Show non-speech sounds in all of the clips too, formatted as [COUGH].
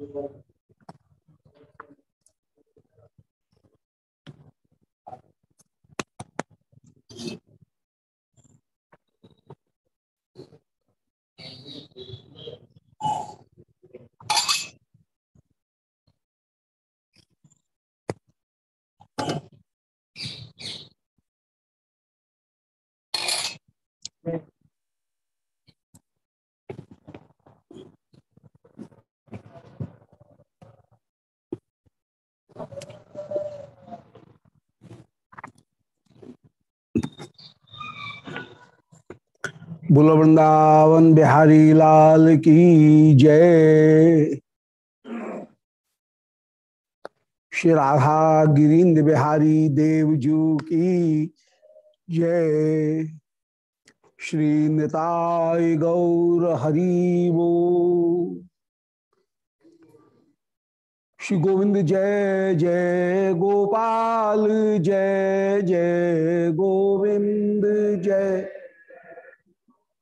Au. बुल वृंदावन बिहारी लाल की जय। श्री राधा गिरीन्द्र बिहारी देवजू की जय। श्री निताय गौर हरिवो श्री गोविंद जय जय गोपाल, जय जय गोविंद, जय।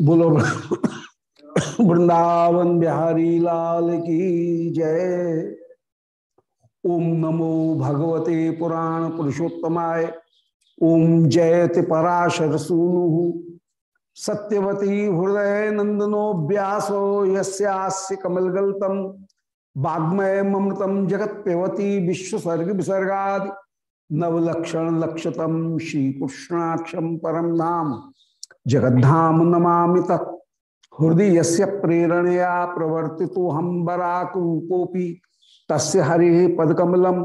बोलो। वृंदावन बिहारी लाल की जय। ओम नमो भगवते पुराण पुरुषोत्तमाय। ओम जयति पराशर सूनु। सत्यवती हृदय नंदनो व्यासो यस्यास्य कमलगल्तम वाग्मय ममृतम जगत पेवती विश्वसर्ग विसर्गा नवलक्षण लक्षतम श्री कृष्णाक्षम परम नाम। जगद्धाम नमा तत्। हृदय से प्रेरणया प्रवर्ति हम बराक रूपोपी तस्य हरि पदकमलम।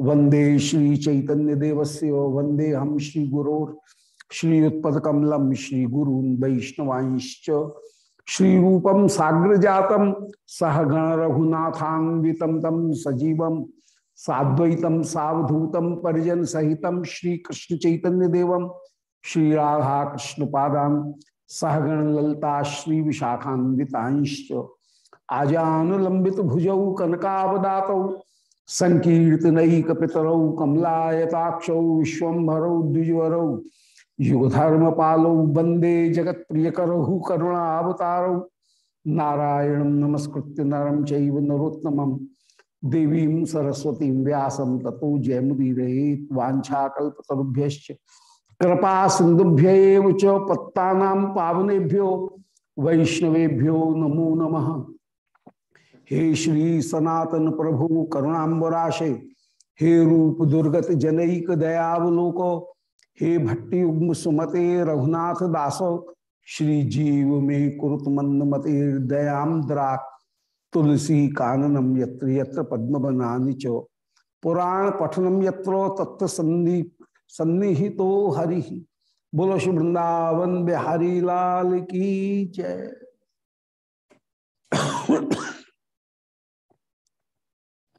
वंदे श्री चैतन्य देवस्य वंदे हम श्री गुरोर श्रीयुत्पकमलम श्री गुरु वैष्णवांश्च। श्री रूपम साग्र जातम सह गण रघुनाथान्वितम तम सजीवम साद्वैतम सावधूतम परिजन सहितम श्री कृष्ण चैतन्य देवम श्री राधा कृष्ण पादान सहगण ललता श्री विशाखान्वितांश्च आजानुलंबित भुजौ कनकावदात संकीर्तनैक पितरौ कमलायताक्षौ विश्वभरौ द्विजवरौ युगधर्म पालौ वंदे जगत प्रिय करहु करुणा नारायण नमस्कृत्य नरम चैव नरोत्तम देवी सरस्वती व्यासम ततो जयमुदीरेत वाछाकुभ्य कृपा सिंधुभ्य च पत्ता पावनेभ्यो वैष्णवेभ्यो नमो नमः। हे श्री सनातन प्रभु करुणाबराशे हे रूप दुर्गत जनक दयावलोक, हे भट्टी उग्म सुमते रघुनाथ दासो, श्री जीव में कुरुत मंद मते दयाद्रा तुलसी काननम यत्र यत्र पद्म चो। पुराण पठनम यत्रो तत्व सन्नी सन्निहितो हरि। बोलो श्री वृंदावन बिहारी लाल की जय।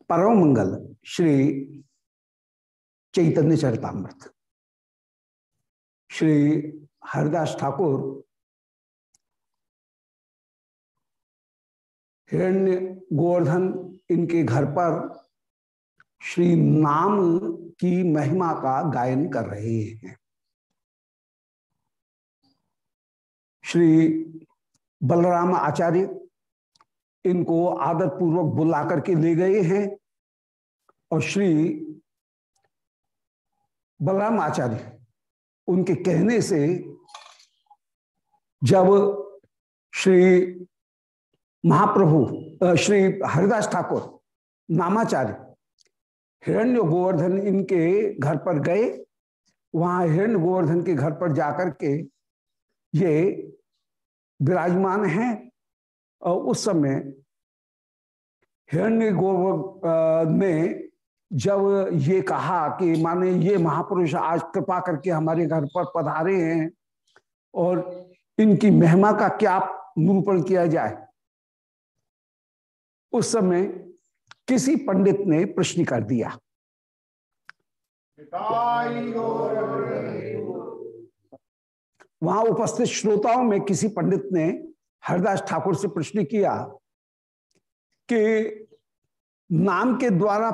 परम मंगल, श्री चैतन्य चरितमृत। श्री हरिदास ठाकुर, हिरण्य गोवर्धन इनके घर पर श्री नाम की महिमा का गायन कर रहे हैं। श्री बलराम आचार्य इनको आदर पूर्वक बुला करके ले गए हैं और श्री बलराम आचार्य उनके कहने से जब श्री महाप्रभु श्री हरिदास ठाकुर नामाचार्य हिरण्य गोवर्धन इनके घर पर गए। वहाँ हिरण्य गोवर्धन के घर पर जाकर के ये विराजमान हैं और उस समय हिरण्य गोवर्ध ने जब ये कहा कि माने ये महापुरुष आज कृपा करके हमारे घर पर पधारे हैं और इनकी महिमा का क्या निरूपण किया जाए। उस समय किसी पंडित ने प्रश्न कर दिया। वहाँ उपस्थित श्रोताओं में किसी पंडित ने हरदास ठाकुर से प्रश्न किया कि नाम के द्वारा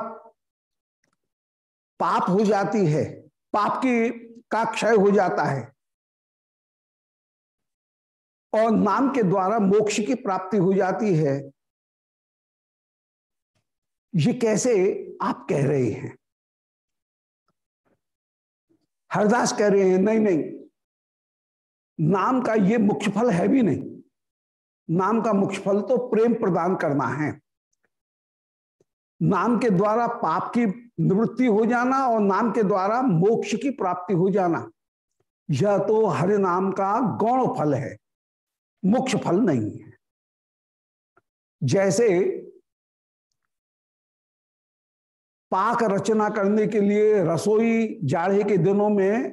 पाप हो जाती है, पाप की का क्षय हो जाता है और नाम के द्वारा मोक्ष की प्राप्ति हो जाती है ये कैसे आप कह रहे हैं? हरदास कह रहे हैं, नहीं नहीं, नाम का ये मुख्य फल है भी नहीं। नाम का मुख्य फल तो प्रेम प्रदान करना है। नाम के द्वारा पाप की निवृत्ति हो जाना और नाम के द्वारा मोक्ष की प्राप्ति हो जाना, यह तो हरि नाम का गौण फल है। मुख्य फल नहीं है। जैसे पाक रचना करने के लिए, रसोई जाड़े के दिनों में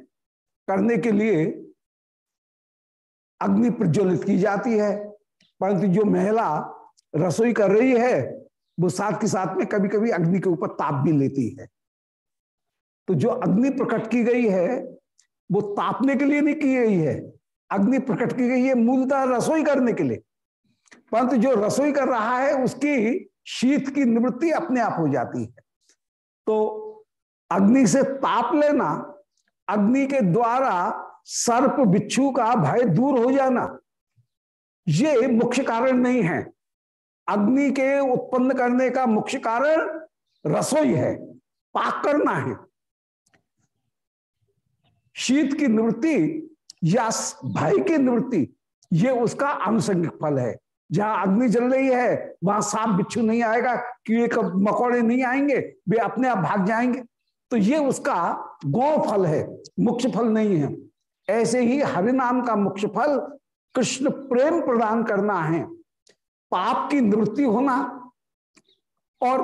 करने के लिए अग्नि प्रज्वलित की जाती है। परंतु जो महिला रसोई कर रही है, वो साथ के साथ में कभी कभी अग्नि के ऊपर ताप भी लेती है। तो जो अग्नि प्रकट की गई है, वो तापने के लिए नहीं की गई है। अग्नि प्रकट की गई है मूलतः रसोई करने के लिए। परंतु जो रसोई कर रहा है, उसकी शीत की निवृत्ति अपने आप हो जाती है। तो अग्नि से ताप लेना, अग्नि के द्वारा सर्प बिच्छू का भय दूर हो जाना, ये मुख्य कारण नहीं है। अग्नि के उत्पन्न करने का मुख्य कारण रसोई है, पाक करना है। शीत की निवृत्ति या भय की निवृत्ति, ये उसका आनुषंगिक फल है। जहाँ अग्नि जल रही है, वहाँ सांप बिच्छू नहीं आएगा, कीड़े मकोड़े नहीं आएँगे, वे अपने आप भाग जाएँगे। तो ये उसका गौ फल है, मुख्य फल नहीं है। ऐसे ही हरिनाम का मुख्य फल कृष्ण प्रेम प्रदान करना है। पाप की निवृत्ति होना और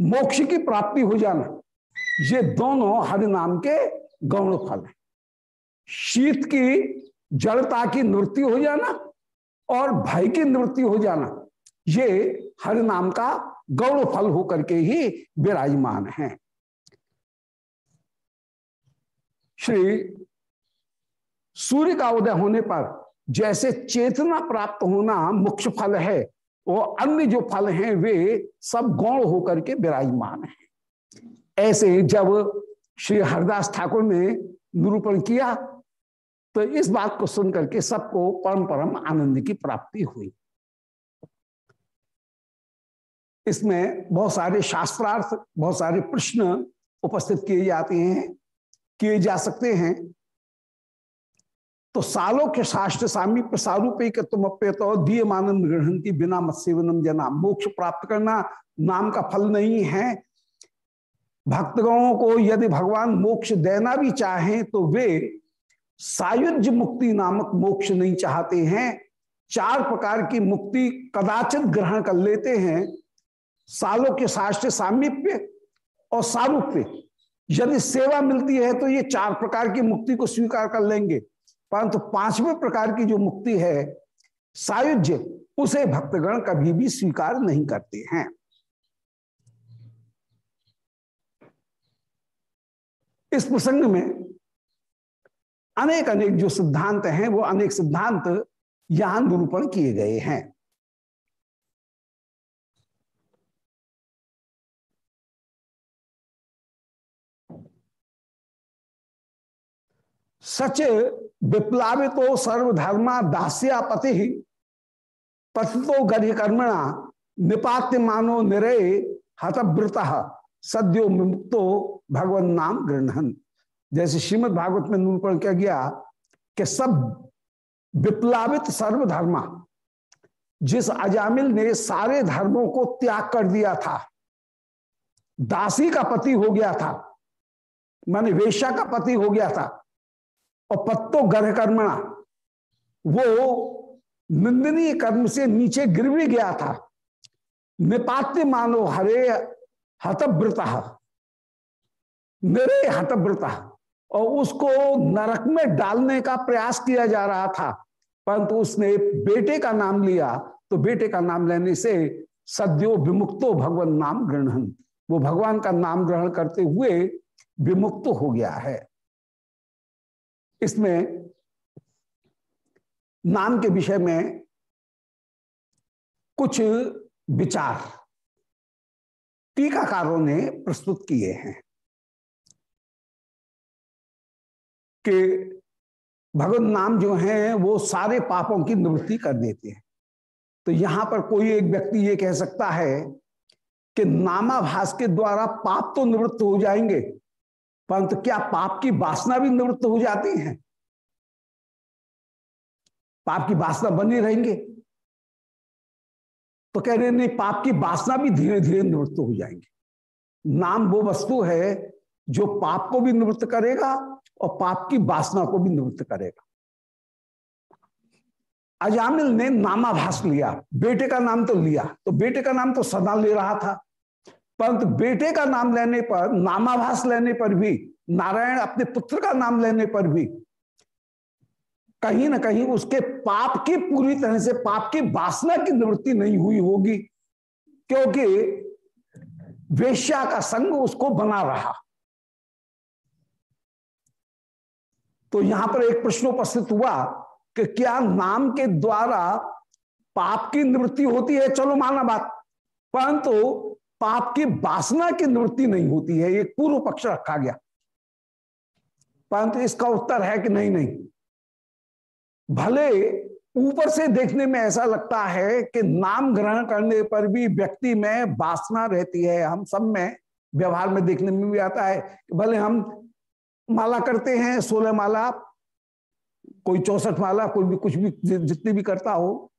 मोक्ष की प्राप्ति हो जाना, ये दोनों हरि नाम के गौण फल है। शीत की, जड़ता की निवृत्ति हो जाना और भय की निवृत्ति हो जाना, ये हरि नाम का गौण फल होकर के ही विराजमान है। श्री सूर्य का उदय होने पर जैसे चेतना प्राप्त होना मुख्य फल है, वो अन्य जो फल हैं, वे सब गौण होकर के विराजमान हैं। ऐसे जब श्री हरदास ठाकुर ने निरूपण किया तो इस बात को सुनकर के सबको परम परम आनंद की प्राप्ति हुई। इसमें बहुत सारे शास्त्रार्थ, बहुत सारे प्रश्न उपस्थित किए जाते हैं, किए जा सकते हैं। तो सालों के शास्त्र सामी प्रसारूपे तुम अप्यतो दिए मानंद ग्रहण की बिना मत्सेवनम जना। मोक्ष प्राप्त करना नाम का फल नहीं है। भक्तगणों को यदि भगवान मोक्ष देना भी चाहें तो वे सायुज मुक्ति नामक मोक्ष नहीं चाहते हैं, चार प्रकार की मुक्ति कदाचित ग्रहण कर लेते हैं, सालों के साष्ट सामीप्य और सारूप्य यदि सेवा मिलती है तो ये चार प्रकार की मुक्ति को स्वीकार कर लेंगे, परंतु पाँचवें प्रकार की जो मुक्ति है, सायुज्य, उसे भक्तगण कभी भी स्वीकार नहीं करते हैं। इस प्रसंग में अनेक अनेक जो सिद्धांत हैं, वो अनेक सिद्धांत यहाँ निरूपण किए गए हैं। सच विप्लावितो सर्वधर्मा दास्यापति पतितो गढ़ कर्मणा निपात्य मानो निरे हतव्रत सद्यो मुक्तो भगवान नाम गृहण जैसे श्रीमद भागवत में निरूपण किया गया कि सब विप्लावित सर्वधर्मा, जिस अजामिल ने सारे धर्मों को त्याग कर दिया था, दासी का पति हो गया था, माने वेश्या का पति हो गया था, और पत्तो गर्भ कर्मणा वो निंदनीय कर्म से नीचे गिर भी गया था। निपात्य मानो हरे हतव्रता मेरे हतव्रता और उसको नरक में डालने का प्रयास किया जा रहा था। परंतु उसने बेटे का नाम लिया तो बेटे का नाम लेने से सद्यो विमुक्तो भगवान नाम ग्रहण, वो भगवान का नाम ग्रहण करते हुए विमुक्त हो गया है। इसमें नाम के विषय में कुछ विचार, टीकाकारों ने प्रस्तुत किए हैं। कि भगवत नाम जो है, वो सारे पापों की निवृत्ति कर देते हैं। तो यहाँ पर कोई एक व्यक्ति ये कह सकता है कि नामाभास के द्वारा पाप तो निवृत्त हो जाएँगे, परंतु क्या पाप की वासना भी निवृत्त हो जाती है? पाप की वासना बनी रहेंगे। तो कह रहे नहीं, पाप की वासना भी धीरे धीरे निवृत्त हो जाएँगे। नाम वो वस्तु है जो पाप को भी निवृत्त करेगा और पाप की वासना को भी निवृत्त करेगा। अजामिल ने नामाभास लिया, बेटे का नाम तो लिया तो बेटे का नाम तो सदा ले रहा था। परंतु बेटे का नाम लेने पर, नामाभास लेने पर भी, नारायण अपने पुत्र का नाम लेने पर भी, कहीं ना कहीं उसके पाप की पूरी तरह से, पाप की वासना की निवृत्ति नहीं हुई होगी, क्योंकि वेश्या का संग उसको बना रहा। तो यहाँ पर एक प्रश्न उपस्थित हुआ कि क्या नाम के द्वारा पाप की निवृत्ति होती है? चलो माना बात। परंतु तो पाप की वासना की निवृत्ति नहीं होती है एक पूर्व पक्ष रखा गया। परंतु तो इसका उत्तर है कि नहीं नहीं। भले ऊपर से देखने में ऐसा लगता है कि नाम ग्रहण करने पर भी व्यक्ति में वासना रहती है। हम सब में व्यवहार में देखने में भी आता है भले हम माला करते हैं, सोलह माला, कोई चौसठ माला, कोई भी, कुछ भी जितनी भी करता हो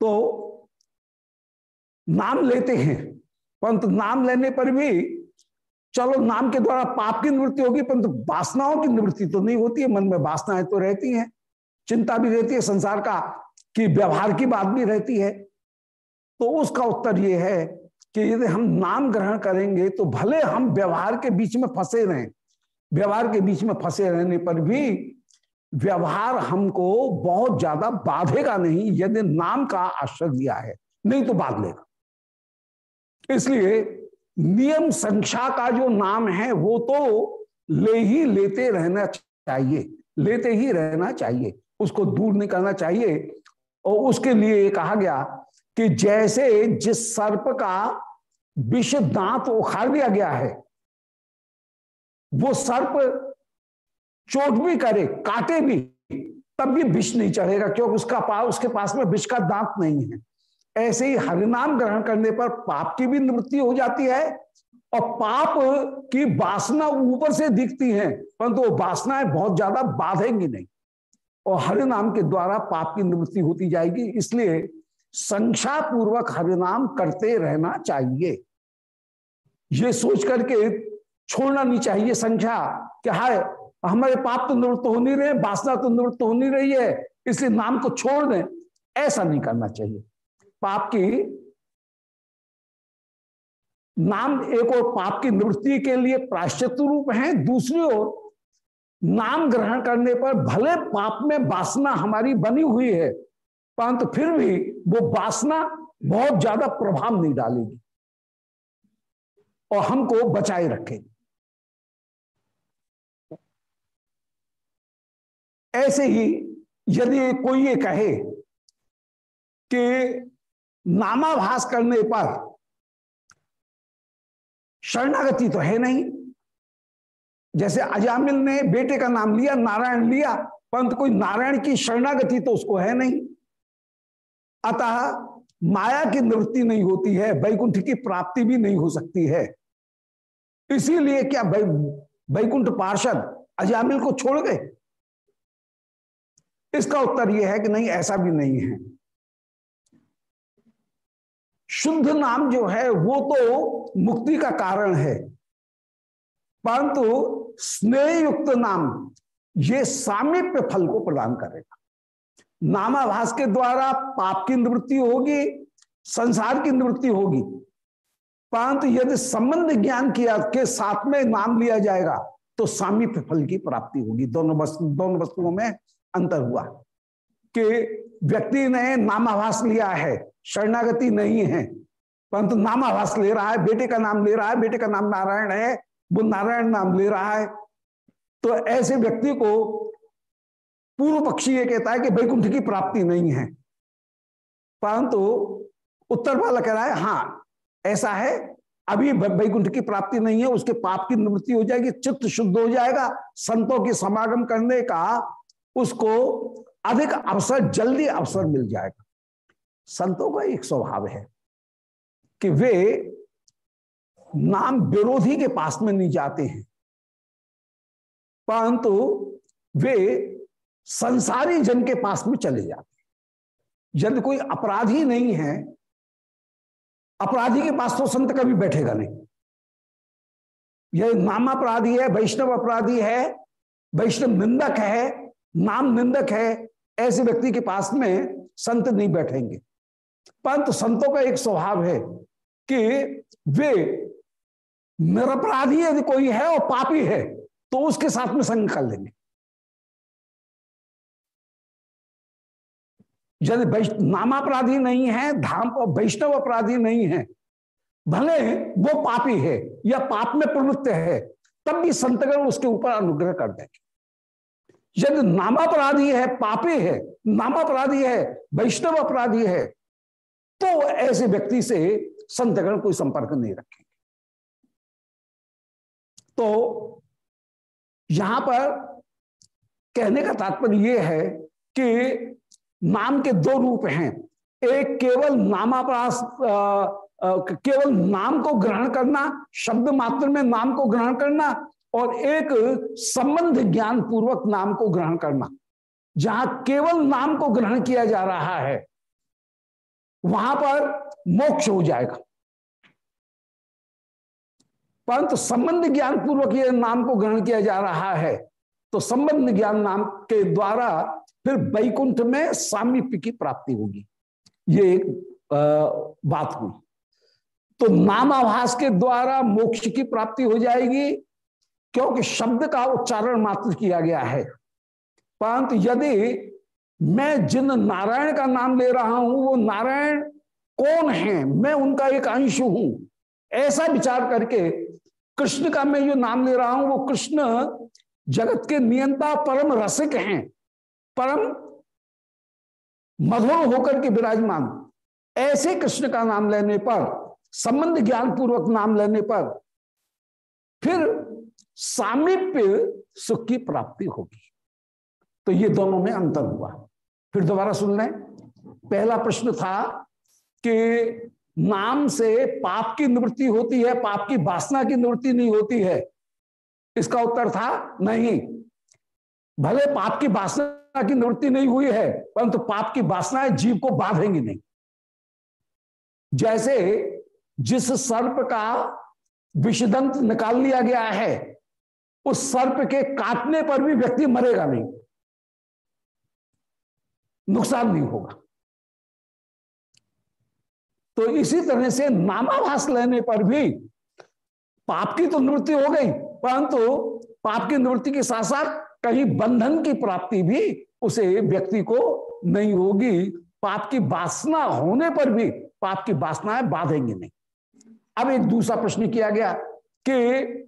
तो नाम लेते हैं। परंतु नाम लेने पर भी, चलो नाम के द्वारा पाप की निवृत्ति होगी, परंतु वासनाओं की निवृत्ति तो नहीं होती है, मन में वासनाएँ तो रहती हैं, चिंता भी रहती है, संसार का कि व्यवहार की बात भी रहती है। तो उसका उत्तर यह है कि यदि हम नाम ग्रहण करेंगे तो भले हम व्यवहार के बीच में फंसे रहें व्यवहार के बीच में फंसे रहने पर भी व्यवहार हमको बहुत ज़्यादा बाधेगा नहीं, यदि नाम का आश्रय दिया है, नहीं तो बाध लेगा। इसलिए नियम संख्या का जो नाम है, वो तो ले ही लेते रहना चाहिए, लेते ही रहना चाहिए, उसको दूर नहीं करना चाहिए। और उसके लिए कहा गया कि जैसे जिस सर्प का विष दांत उखाड़ दिया गया है वो सर्प चोट भी करे, काटे भी, तब भी विष नहीं चढ़ेगा, क्योंकि उसका पास उसके पास में विष का दांत नहीं है। ऐसे ही हरिनाम ग्रहण करने पर पाप की भी निवृत्ति हो जाती है और पाप की वासना ऊपर से दिखती है, परंतु वो वासनाएँ बहुत ज़्यादा बाधेंगी नहीं। और हरिनाम के द्वारा पाप की निवृत्ति होती जाएगी, इसलिए संख्या पूर्वक हरिनाम करते रहना चाहिए। ये सोच करके छोड़ना नहीं चाहिए संख्या। कि हाय हमारे पाप तो निवृत्त हो नहीं रहे, वासना तो निवृत्त हो नहीं रही है, इसलिए नाम को छोड़ दें। ऐसा नहीं करना चाहिए। पाप की नाम एक और पाप की निवृत्ति के लिए प्राश्चित रूप है, दूसरी ओर नाम ग्रहण करने पर भले पाप में वासना हमारी बनी हुई है, परंतु फिर भी वो वासना बहुत ज़्यादा प्रभाव नहीं डालेगी और हमको बचाए रखेगी। ऐसे ही यदि कोई ये कहे कि नामाभास करने पर शरणागति तो है नहीं। जैसे अजामिल ने बेटे का नाम लिया, नारायण लिया, परंतु कोई नारायण की शरणागति तो उसको है नहीं। अतः माया की निवृत्ति नहीं होती है, वैकुंठ की प्राप्ति भी नहीं हो सकती है। इसीलिए क्या वैकुंठ पार्षद अजामिल को छोड़ गए? इसका उत्तर यह है कि नहीं, ऐसा भी नहीं है। शुद्ध नाम जो है, वो तो मुक्ति का कारण है। परंतु स्नेह युक्त नाम, ये सामिप्य फल को प्रदान करेगा। नामाभास के द्वारा पाप की निवृत्ति होगी, संसार की निवृत्ति होगी। परंतु यदि संबंध ज्ञान किया के साथ में नाम लिया जाएगा तो सामीप्य फल की प्राप्ति होगी। दोनों वस्तु, दोनों वस्तुओं में अंतर हुआ। कि व्यक्ति ने नामाभास लिया है, शरणागति नहीं है, परंतु नामाभास ले रहा है, बेटे का नाम ले रहा है, बेटे का नाम नारायण है, वो नारायण नाम ले रहा है। तो ऐसे व्यक्ति को पूर्व पक्षी ये कहता है कि वैकुंठ की प्राप्ति नहीं है। परंतु उत्तर वाला कह रहा है हाँ ऐसा है, अभी वैकुंठ की प्राप्ति नहीं है, उसके पाप की निवृत्ति हो जाएगी, चित्त शुद्ध हो जाएगा, संतों के समागम करने का उसको अधिक अवसर, जल्दी अवसर मिल जाएगा। संतों का एक स्वभाव है कि वे नाम विरोधी के पास में नहीं जाते हैं, परंतु वे संसारी जन के पास में चले जाते हैं। यदि कोई अपराधी नहीं है, अपराधी के पास तो संत कभी बैठेगा नहीं। यह नाम अपराधी है, वैष्णव अपराधी है, वैष्णव निंदक है नाम निंदक है, ऐसे व्यक्ति के पास में संत नहीं बैठेंगे। परंतु संतों का एक स्वभाव है कि वे निरपराधी यदि कोई है और पापी है तो उसके साथ में संग कर लेंगे। यदि नामापराधी नहीं है, धाम और वैष्णव अपराधी नहीं है, भले वो पापी है या पाप में प्रवृत्त है, तब भी संतगण उसके ऊपर अनुग्रह कर देंगे। यदि नामापराधी है, पापी है नामापराधी है, वैष्णव अपराधी है तो ऐसे व्यक्ति से संतगण कोई संपर्क नहीं रखेंगे। तो यहाँ पर कहने का तात्पर्य यह है कि नाम के दो रूप हैं। एक, केवल नामाप्रास केवल नाम को ग्रहण करना, शब्द मात्र में नाम को ग्रहण करना और एक संबंध ज्ञान पूर्वक नाम को ग्रहण करना, जहाँ केवल नाम को ग्रहण किया जा रहा है, वहाँ पर मोक्ष हो जाएगा। परंतु संबंध ज्ञान पूर्वक यह नाम को ग्रहण किया जा रहा है तो संबंध ज्ञान नाम के द्वारा फिर वैकुंठ में सामीप्य की प्राप्ति होगी। ये एक बात हुई। तो नामाभास के द्वारा मोक्ष की प्राप्ति हो जाएगी क्योंकि शब्द का उच्चारण मात्र किया गया है। परंतु यदि मैं जिन नारायण का नाम ले रहा हूँ, वो नारायण कौन है? मैं उनका एक अंश हूँ। ऐसा विचार करके कृष्ण का मैं जो नाम ले रहा हूँ, वो कृष्ण जगत के नियंता परम रसिक हैं। परम मधुर होकर के विराजमान। ऐसे कृष्ण का नाम लेने पर, संबंध ज्ञान पूर्वक नाम लेने पर, फिर सामीप्य सुख की प्राप्ति होगी। तो ये दोनों में अंतर हुआ। फिर दोबारा सुन लें। पहला प्रश्न था कि नाम से पाप की निवृत्ति होती है, पाप की वासना की निवृत्ति नहीं होती है। इसका उत्तर था नहीं। भले पाप की वासना की निवृत्ति नहीं हुई है, परंतु पाप की वासनाएँ जीव को बांधेंगी नहीं। जैसे जिस सर्प का विषदंत निकाल लिया गया है उस सर्प के काटने पर भी व्यक्ति मरेगा नहीं। नुकसान नहीं होगा। तो इसी तरह से नामाभास लेने पर भी पाप की तो निवृत्ति हो गई, परंतु पाप की निवृत्ति के साथ साथ कहीं बंधन की प्राप्ति भी उसे व्यक्ति को नहीं होगी। पाप की वासना होने पर भी पाप की वासनाएँ बांधेंगे नहीं। अब एक दूसरा प्रश्न किया गया कि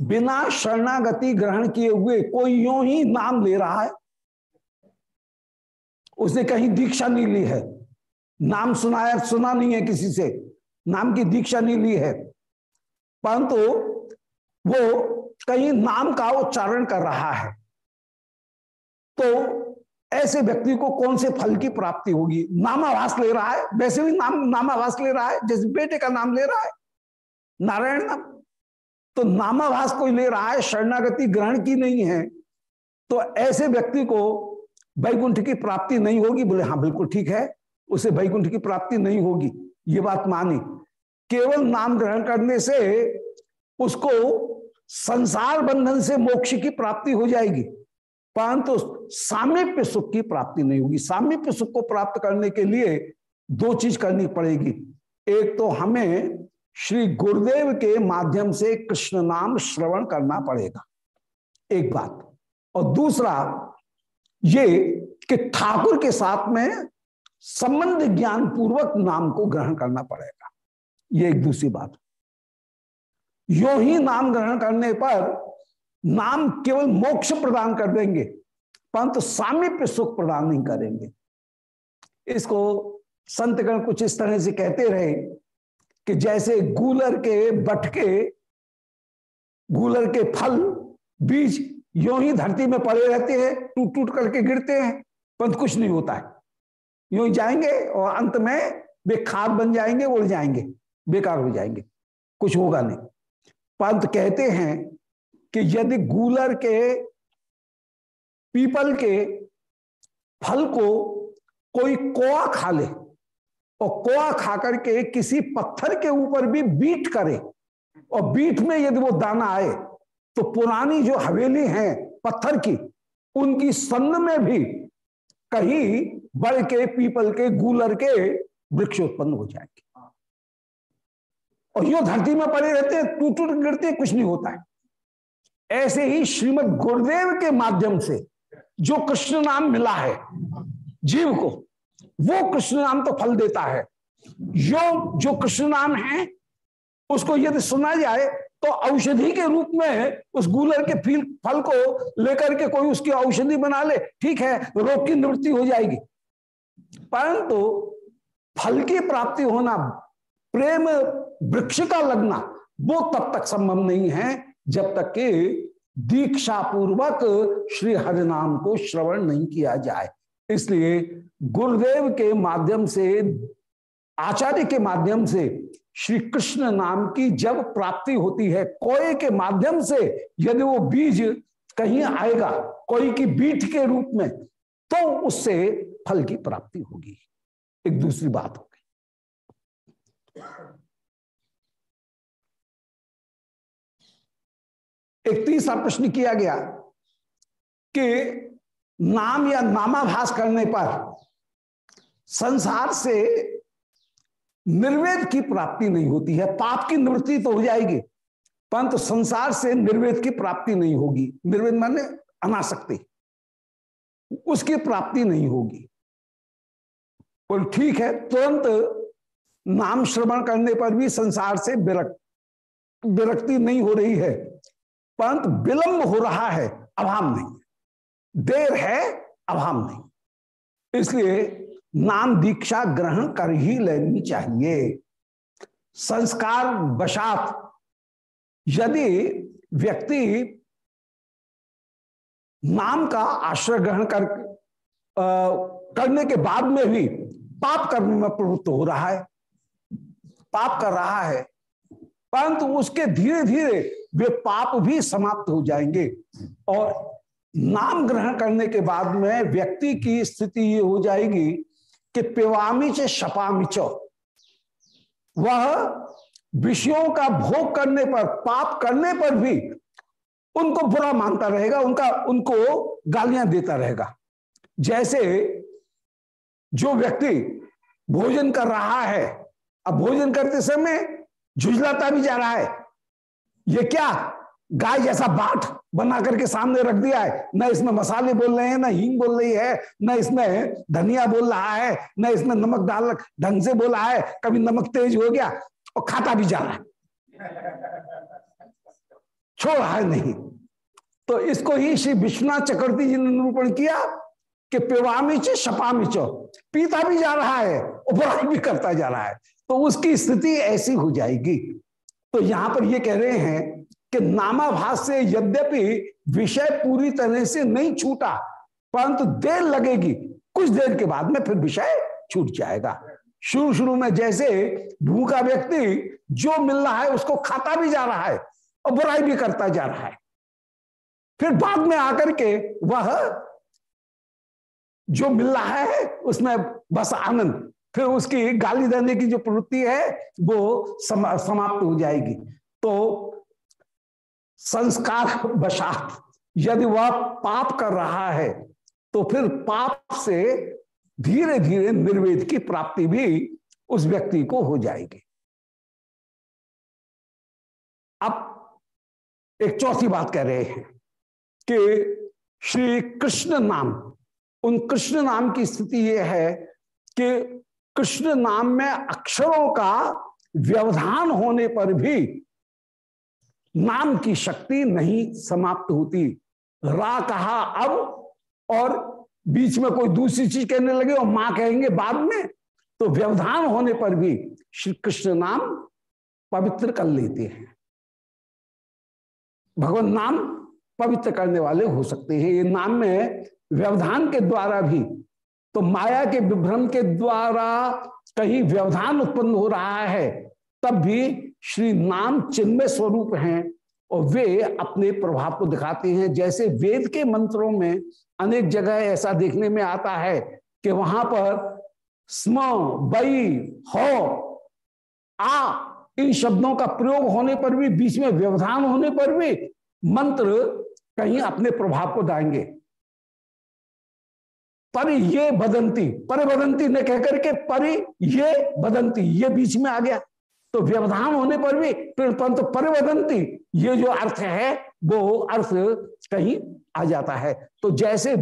बिना शरणागति ग्रहण किए हुए कोई यो ही नाम ले रहा है। उसने कहीं दीक्षा नहीं ली है। नाम सुनाया सुना नहीं है किसी से। नाम की दीक्षा नहीं ली है। परंतु वो कहीं नाम का उच्चारण कर रहा है। तो ऐसे व्यक्ति को कौन से फल की प्राप्ति होगी? नामावास ले रहा है। वैसे भी नाम, नामावास ले रहा है। जैसे बेटे का नाम ले रहा है। नारायण नाम। तो नामाभास कोई ले रहा है, शरणागति ग्रहण की नहीं है तो ऐसे व्यक्ति को वैकुंठ की प्राप्ति नहीं होगी। बोले हाँ बिल्कुल ठीक है, उसे वैकुंठ की प्राप्ति नहीं होगी, ये बात मानी। केवल नाम ग्रहण करने से उसको संसार बंधन से मोक्ष की प्राप्ति हो जाएगी, परंतु तो सामीप्य सुख की प्राप्ति नहीं होगी। सामीप्य सुख को प्राप्त करने के लिए दो चीज़ करनी पड़ेगी। एक तो हमें श्री गुरुदेव के माध्यम से कृष्ण नाम श्रवण करना पड़ेगा। एक बात। और दूसरा, ये कि ठाकुर के साथ में संबंध ज्ञान पूर्वक नाम को ग्रहण करना पड़ेगा। ये एक दूसरी बात। यो ही नाम ग्रहण करने पर नाम केवल मोक्ष प्रदान कर देंगे, परंतु सामीप्य सुख प्रदान नहीं करेंगे। इसको संतगण कुछ इस तरह से कहते रहे कि जैसे गूलर के बटके, गूलर के फल बीज यो ही धरती में पड़े रहते हैं टूट टूट करके गिरते हैं, परंतु कुछ नहीं होता है। यूँ ही जाएँगे और अंत में वे खाद बन जाएँगे, उड़ जाएँगे, बेकार हो जाएँगे, कुछ होगा नहीं। पंत कहते हैं कि यदि गूलर के, पीपल के फल को कोई कोआ खा ले और कोआ खा करके किसी पत्थर के ऊपर भी बीट करे और बीट में यदि वो दाना आए तो पुरानी जो हवेली है पत्थर की, उनकी संद में भी कहीं बड़ के, पीपल के, गूलर के वृक्ष उत्पन्न हो जाएँगे। और यो धरती में पड़े रहते टूट टूट गिरते कुछ नहीं होता है। ऐसे ही श्रीमद गुरुदेव के माध्यम से जो कृष्ण नाम मिला है जीव को वो कृष्ण नाम तो फल देता है। यो, जो कृष्ण नाम है, उसको यदि सुना जाए तो औषधि के रूप में उस गूलर के फील, फल को लेकर के कोई उसकी औषधि बना ले, ठीक है, रोग की निवृत्ति हो जाएगी। परंतु फल की प्राप्ति होना, प्रेम वृक्ष का लगना, वो तब तक संभव नहीं है, जब तक कि दीक्षा पूर्वक श्री हरिनाम को श्रवण नहीं किया जाए। इसलिए गुरुदेव के माध्यम से, आचार्य के माध्यम से श्री कृष्ण नाम की जब प्राप्ति होती है, कोय के माध्यम से यदि वो बीज कहीं आएगा कोई की बीठ के रूप में तो उससे फल की प्राप्ति होगी। एक दूसरी बात होगी एक तीसरा प्रश्न किया गया कि नाम या नामाभास करने पर संसार से निर्वेद की प्राप्ति नहीं होती है। पाप की निवृत्ति तो हो जाएगी, परंतु संसार से निर्वेद की प्राप्ति नहीं होगी। निर्वेद माने अनासक्ति। उसकी प्राप्ति नहीं होगी। और ठीक है, तुरंत नाम श्रवण करने पर भी संसार से विरक्त विरक्ति नहीं हो रही है, परंतु विलंब हो रहा है, अभाव नहीं। देर है अभाव नहीं। इसलिए नाम दीक्षा ग्रहण कर ही लेनी चाहिए। संस्कार वशात यदि व्यक्ति नाम का आश्रय ग्रहण कर आ, करने के बाद में भी पाप करने में प्रवृत्त हो रहा है पाप कर रहा है परंतु उसके धीरे धीरे वे पाप भी समाप्त हो जाएँगे और नाम ग्रहण करने के बाद में व्यक्ति की स्थिति ये हो जाएगी कि पिवामी च शपामी वह विषयों का भोग करने पर, पाप करने पर भी उनको बुरा मानता रहेगा, उनका, उनको गालियाँ देता रहेगा। जैसे जो व्यक्ति भोजन कर रहा है, अब भोजन करते समय झुझलाता भी जा रहा है, ये क्या गाय जैसा बाट बना करके सामने रख दिया है। न इसमें मसाले बोल रहे हैं, न हींग बोल रही है, न इसमें धनिया बोल रहा है, न इसमें नमक डाल ढंग से बोला है, कभी नमक तेज हो गया और खाता भी जा रहा है। छोड़ रहा है नहीं। तो इसको ही श्री विश्वनाथ चक्रवर्ती जी ने निरूपण किया कि पिवामी च, शपामी चो। पीता भी जा रहा है बुराई भी करता जा रहा है। तो उसकी स्थिति ऐसी हो जाएगी। तो यहाँ पर ये कह रहे हैं कि नामाभास से यद्यपि विषय पूरी तरह से नहीं छूटा परंतु देर लगेगी कुछ देर के बाद में फिर विषय छूट जाएगा। शुरू शुरू में जैसे भूखा व्यक्ति जो मिल रहा है उसको खाता भी जा रहा है और बुराई भी करता जा रहा है। फिर बाद में आकर के वह जो मिल रहा है उसमें बस आनंद फिर उसकी गाली देने की जो प्रवृत्ति है वो समा, समाप्त हो जाएगी। तो संस्कार वशात। यदि वह पाप कर रहा है तो फिर पाप से धीरे धीरे निर्वेद की प्राप्ति भी उस व्यक्ति को हो जाएगी। अब एक चौथी बात कह रहे हैं कि श्री कृष्ण नाम, उन कृष्ण नाम की स्थिति यह है कि कृष्ण नाम में अक्षरों का व्यवधान होने पर भी नाम की शक्ति नहीं समाप्त होती। रा कहा, अब, और बीच में कोई दूसरी चीज़ कहने लगे और माँ कहेंगे, बाद में? तो व्यवधान होने पर भी श्री कृष्ण नाम पवित्र कर लेते हैं। भगवान नाम पवित्र करने वाले हो सकते हैं। ये नाम में व्यवधान के द्वारा भी तो माया के विभ्रम के द्वारा कहीं व्यवधान उत्पन्न हो रहा है, तब भी श्री नाम चिन्मय स्वरूप हैं और वे अपने प्रभाव को दिखाते हैं। जैसे वेद के मंत्रों में अनेक जगह ऐसा देखने में आता है कि वहाँ पर स्म, बई, हो, आ, इन शब्दों का प्रयोग होने पर भी, बीच में व्यवधान होने पर भी मंत्र कहीं अपने प्रभाव को दाएँगे। पर ये बदंती, पर बदंती ने कहकर के, पर ये बदंती, ये बीच में आ गया। तो व्यवधान होने पर भी परंतु परिवदंती, ये जो अर्थ है, वो अर्थ कहीं आ जाता है। तो जैसे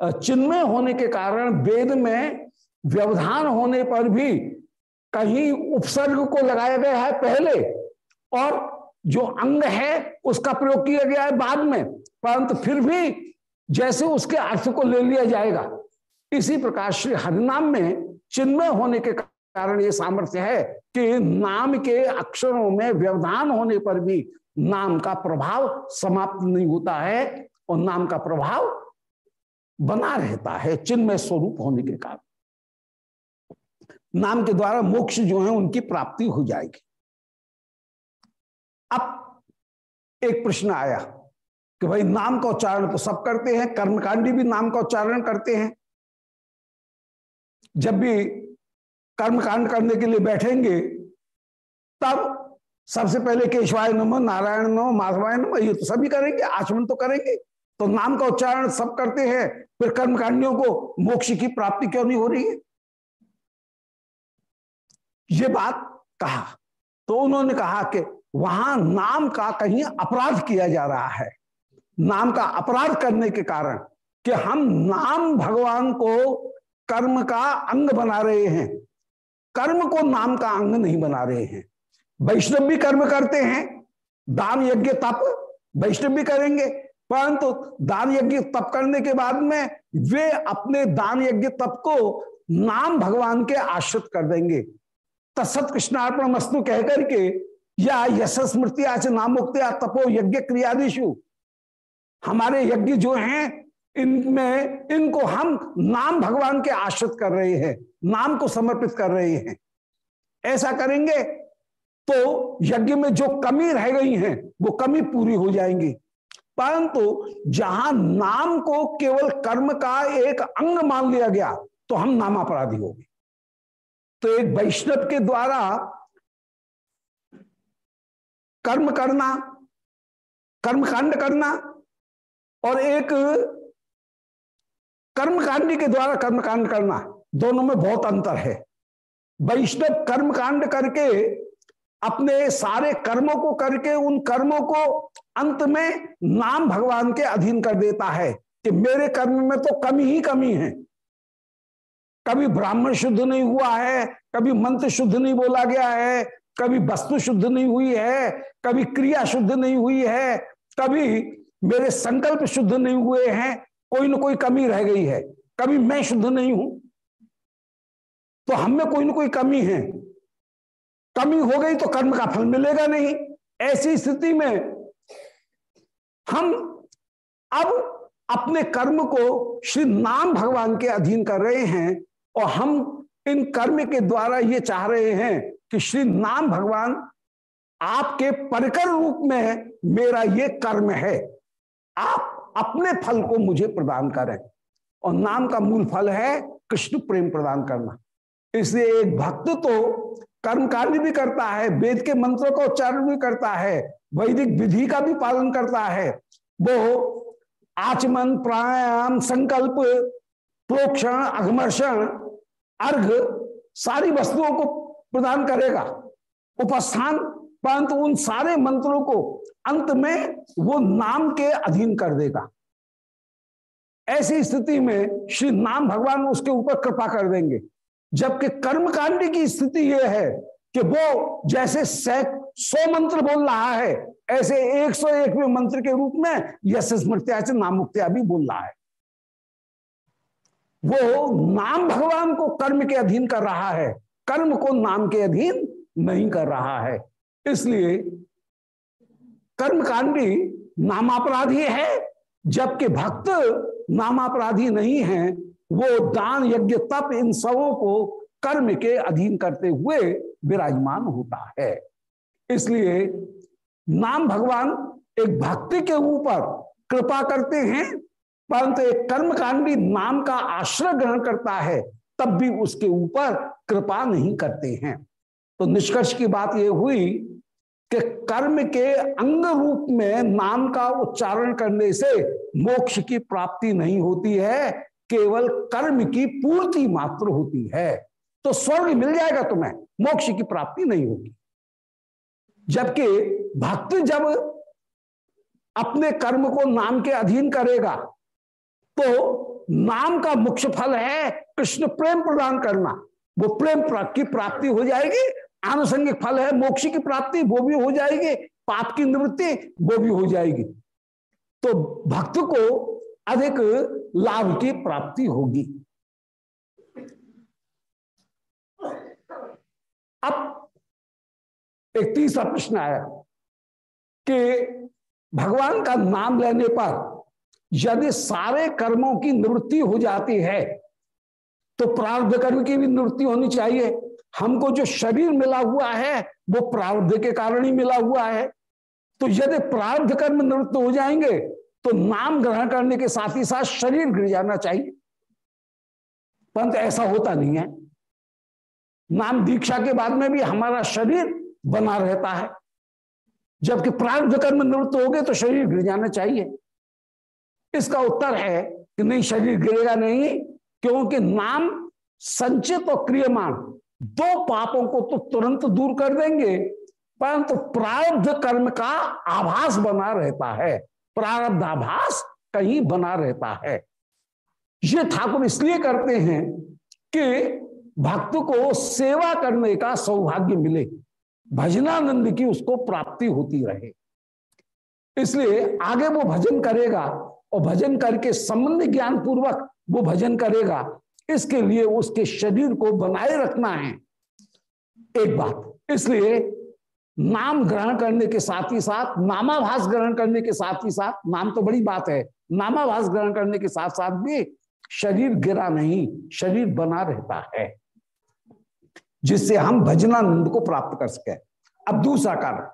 चिन्मय होने के कारण वेद में व्यवधान होने पर भी कहीं उपसर्ग को लगाया गया है पहले, और जो अंग है, उसका प्रयोग किया गया है बाद में, परंतु फिर भी जैसे उसके अर्थ को ले लिया जाएगा। इसी प्रकार श्री हरिनाम में चिन्मय होने के कारण ये सामर्थ्य है कि नाम के अक्षरों में व्यवधान होने पर भी नाम का प्रभाव समाप्त नहीं होता है और नाम का प्रभाव बना रहता है, चिन्मय स्वरूप होने के कारण। नाम के द्वारा मोक्ष जो है उनकी प्राप्ति हो जाएगी। अब एक प्रश्न आया कि भाई नाम का उच्चारण तो सब करते हैं, कर्मकांडी भी नाम का उच्चारण करते हैं। जब भी कर्मकांड करने के लिए बैठेंगे, तब सबसे पहले केशवाय नमो, नारायण नमो, माधवाय नमो, ये तो सभी करेंगे, आचमन तो करेंगे। तो नाम का उच्चारण सब करते हैं, फिर कर्मकांडियों को मोक्ष की प्राप्ति क्यों नहीं हो रही है? ये बात कहा। तो उन्होंने कहा कि वहाँ नाम का कहीं अपराध किया जा रहा है। नाम का अपराध करने के कारण कि हम नाम भगवान को कर्म का अंग बना रहे हैं। कर्म को नाम का अंग नहीं बना रहे हैं। वैष्णव भी कर्म करते हैं, दान यज्ञ तप वैष्णव भी करेंगे, परंतु दान यज्ञ तप करने के बाद में वे अपने दान यज्ञ तप को नाम भगवान के आश्रित कर देंगे। तत्सत कृष्णार्पण मस्तु कहकर के या यश स्मृति आज नामुक्त तपो यज्ञ क्रियादिशु हमारे यज्ञ जो हैं इनमें इनको हम नाम भगवान के आश्रित कर रहे हैं, नाम को समर्पित कर रहे हैं। ऐसा करेंगे तो यज्ञ में जो कमी रह गई है, वो कमी पूरी हो जाएँगी। परंतु जहाँ नाम को केवल कर्म का एक अंग मान लिया गया तो हम नाम अपराधी हो गए तो एक वैष्णव के द्वारा कर्म करना, कर्मकांड करना और एक कर्मकांडी के द्वारा कर्मकांड करना, दोनों में बहुत अंतर है। वैष्णव कर्मकांड करके, अपने सारे कर्मों को करके, उन कर्मों को अंत में नाम भगवान के अधीन कर देता है कि मेरे कर्म में तो कमी ही कमी है। कभी ब्राह्मण शुद्ध नहीं हुआ है, कभी मंत्र शुद्ध नहीं बोला गया है, कभी वस्तु शुद्ध नहीं हुई है, कभी क्रिया शुद्ध नहीं हुई है, कभी मेरे संकल्प शुद्ध नहीं हुए हैं कोई ना कोई कमी रह गई है। कभी मैं शुद्ध नहीं हूँ तो हम में कोई ना कोई कमी है। कमी हो गई तो कर्म का फल मिलेगा नहीं। ऐसी स्थिति में हम अब अपने कर्म को श्री नाम भगवान के अधीन कर रहे हैं और हम इन कर्म के द्वारा ये चाह रहे हैं कि श्री नाम भगवान आपके परिकर रूप में मेरा ये कर्म है। आप अपने फल को मुझे प्रदान करें। और नाम का मूल फल है कृष्ण प्रेम प्रदान करना। इसलिए एक भक्त तो कर्म कार्य भी करता है, वेद के मंत्रों का उच्चारण भी करता है, वैदिक विधि का भी पालन करता है। वो आचमन, प्राणायाम, संकल्प, प्रोक्षण अघमर्षण अर्घ, सारी वस्तुओं को प्रदान करेगा। उपस्थान परंतु उन सारे मंत्रों को अंत में वो नाम के अधीन कर देगा। ऐसी स्थिति में श्री नाम भगवान उसके ऊपर कृपा कर देंगे। जबकि कर्मकांड की स्थिति यह है कि वो जैसे सौ मंत्र बोल रहा है, ऐसे एक सौ एकवें मंत्र के रूप में यश स्मृत्या से नाम मुक्त्या भी बोल रहा है। वो नाम भगवान को कर्म के अधीन कर रहा है, कर्म को नाम के अधीन नहीं कर रहा है। इसलिए कर्मकांडी नामापराधी है, जबकि भक्त नामापराधी नहीं है, वो दान यज्ञ तप इन सबों को कर्म के अधीन करते हुए विराजमान होता है। इसलिए नाम भगवान एक भक्ति के ऊपर कृपा करते हैं, परंतु एक कर्मकांडी नाम का आश्रय ग्रहण करता है, तब भी उसके ऊपर कृपा नहीं करते हैं। तो निष्कर्ष की बात यह हुई कि कर्म के अंग रूप में नाम का उच्चारण करने से मोक्ष की प्राप्ति नहीं होती है, केवल कर्म की पूर्ति मात्र होती है। तो स्वर्ग मिल जाएगा तुम्हें, मोक्ष की प्राप्ति नहीं होगी। जबकि भक्त जब अपने कर्म को नाम के अधीन करेगा तो नाम का मुख्य फल है कृष्ण प्रेम प्रदान करना। वो प्रेम की प्राप्ति हो जाएगी आनुषंगिक फल है, मोक्ष की प्राप्ति, वो भी हो जाएगी, पाप की निवृत्ति, वो भी हो जाएगी। तो भक्त को अधिक लाभ की प्राप्ति होगी। अब एक तीसरा प्रश्न आया कि भगवान का नाम लेने पर यदि सारे कर्मों की निवृत्ति हो जाती है तो प्रारब्ध कर्म की भी निवृत्ति होनी चाहिए। हमको जो शरीर मिला हुआ है, वो प्रारब्ध के कारण ही मिला हुआ है। तो यदि प्रारब्ध कर्म निवृत्त हो जाएँगे तो नाम ग्रहण करने के साथ ही साथ शरीर गिर जाना चाहिए। परंतु ऐसा होता नहीं है। नाम दीक्षा के बाद में भी हमारा शरीर बना रहता है। जबकि प्रारब्ध कर्म निवृत्त हो गए तो शरीर गिर जाना चाहिए। इसका उत्तर है कि नहीं, शरीर गिरेगा नहीं, क्योंकि नाम संचित और क्रियमान दो पापों को तो तुरंत दूर कर देंगे, परंतु प्रारब्ध कर्म का आभास बना रहता है, प्रारब्ध आभास कहीं बना रहता है। ये ठाकुर इसलिए करते हैं कि भक्त को सेवा करने का सौभाग्य मिले, भजनानंद की उसको प्राप्ति होती रहे। इसलिए आगे वो भजन करेगा, और भजन करके संबंध ज्ञान पूर्वक वो भजन करेगा इसके लिए उसके शरीर को बनाए रखना है। एक बात, इसलिए नाम ग्रहण करने के साथ ही साथ, नामाभास ग्रहण करने के साथ ही साथ, नाम तो बड़ी बात है, नामाभास ग्रहण करने के साथ साथ भी शरीर गिरा नहीं, शरीर बना रहता है, जिससे हम भजनानंद को प्राप्त कर सके। अब दूसरा कारण,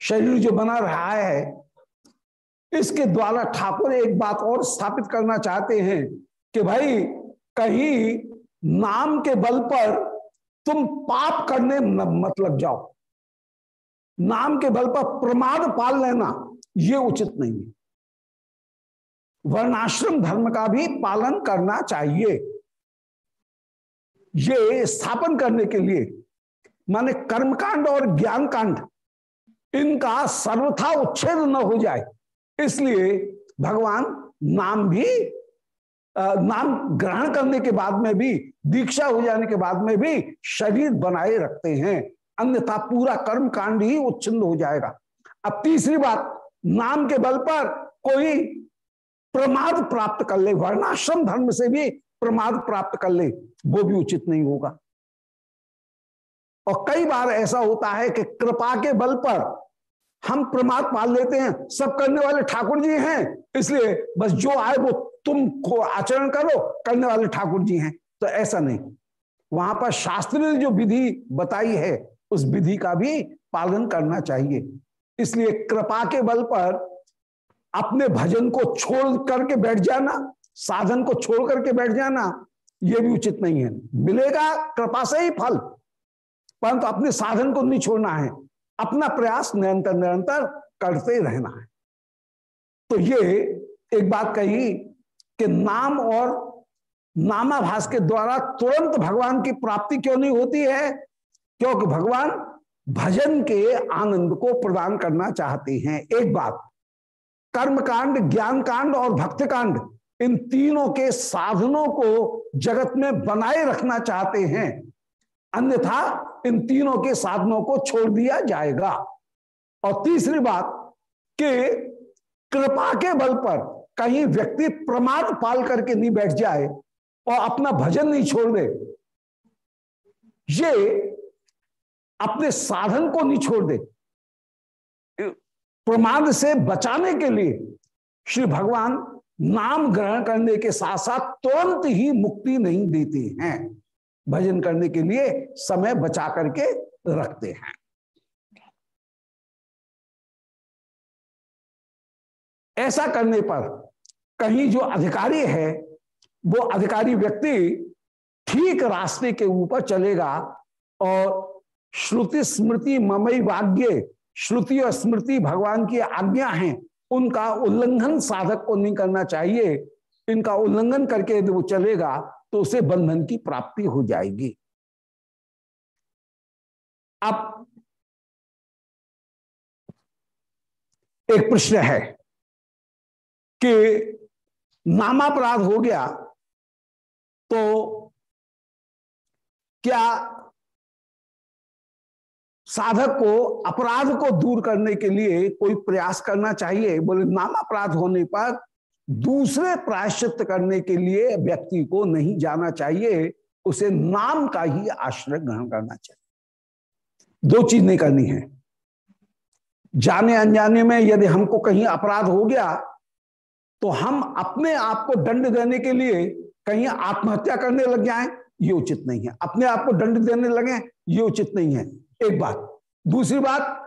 शरीर जो बना रहा है, इसके द्वारा ठाकुर एक बात और स्थापित करना चाहते हैं कि भाई कहीं नाम के बल पर तुम पाप करने मत लग जाओ। नाम के बल पर प्रमाद पाल लेना यह उचित नहीं है। वर्णाश्रम धर्म का भी पालन करना चाहिए। ये स्थापन करने के लिए, माने कर्मकांड और ज्ञान कांड इनका सर्वथा उच्छेद न हो जाए। इसलिए भगवान नाम भी नाम ग्रहण करने के बाद में भी, दीक्षा हो जाने के बाद में भी शरीर बनाए रखते हैं। अन्यथा पूरा कर्म कांड ही उच्छिन्न हो जाएगा। अब तीसरी बात, नाम के बल पर कोई प्रमाद प्राप्त कर ले, वर्णाश्रम धर्म से भी प्रमाद प्राप्त कर ले, वो भी उचित नहीं होगा। और कई बार ऐसा होता है कि कृपा के बल पर हम प्रमाद पाल लेते हैं, सब करने वाले ठाकुर जी हैं, इसलिए बस जो आए वो तुम को आचरण करो, करने वाले ठाकुर जी हैं। तो ऐसा नहीं। वहाँ पर शास्त्र ने जो विधि बताई है, उस विधि का भी पालन करना चाहिए। इसलिए कृपा के बल पर अपने भजन को छोड़ करके बैठ जाना, साधन को छोड़ करके बैठ जाना यह भी उचित नहीं है। मिलेगा कृपा से ही फल, परंतु तो अपने साधन को नहीं छोड़ना है। अपना प्रयास निरंतर निरंतर करते रहना है। तो ये एक बात कही कि नाम और नामाभास के द्वारा तुरंत भगवान की प्राप्ति क्यों नहीं होती है? क्योंकि भगवान भजन के आनंद को प्रदान करना चाहते हैं। एक बात कर्म कांड ज्ञान कांड और भक्ति कांड इन तीनों के साधनों को जगत में बनाए रखना चाहते हैं। अन्यथा इन तीनों के साधनों को छोड़ दिया जाएगा। और तीसरी बात कि कृपा के बल पर कहीं व्यक्ति प्रमाद पाल करके नहीं बैठ जाए और अपना भजन नहीं छोड़ दे, ये अपने साधन को नहीं छोड़ दे। प्रमाद से बचाने के लिए श्री भगवान नाम ग्रहण करने के साथ साथ तुरंत ही मुक्ति नहीं देते हैं। भजन करने के लिए समय बचा करके रखते हैं। ऐसा करने पर कहीं जो अधिकारी है, वो अधिकारी व्यक्ति ठीक रास्ते के ऊपर चलेगा और श्रुति स्मृति ममई वाग्य, श्रुति और स्मृति भगवान की आज्ञा है, उनका उल्लंघन साधक को नहीं करना चाहिए। इनका उल्लंघन करके यदि वो चलेगा तो उसे बंधन की प्राप्ति हो जाएगी। अब एक प्रश्न है कि नामापराध हो गया तो क्या साधक को अपराध को दूर करने के लिए कोई प्रयास करना चाहिए? बोले नाम अपराध होने पर दूसरे प्रायश्चित करने के लिए व्यक्ति को नहीं जाना चाहिए, उसे नाम का ही आश्रय ग्रहण करना चाहिए। दो चीज़ नहीं करनी है। जाने अनजाने में यदि हमको कहीं अपराध हो गया तो हम अपने आप को दंड देने के लिए कहीं आत्महत्या करने लग जाएँ, ये उचित नहीं है। अपने आप को दंड देने लगे, ये उचित नहीं है। एक बात। दूसरी बात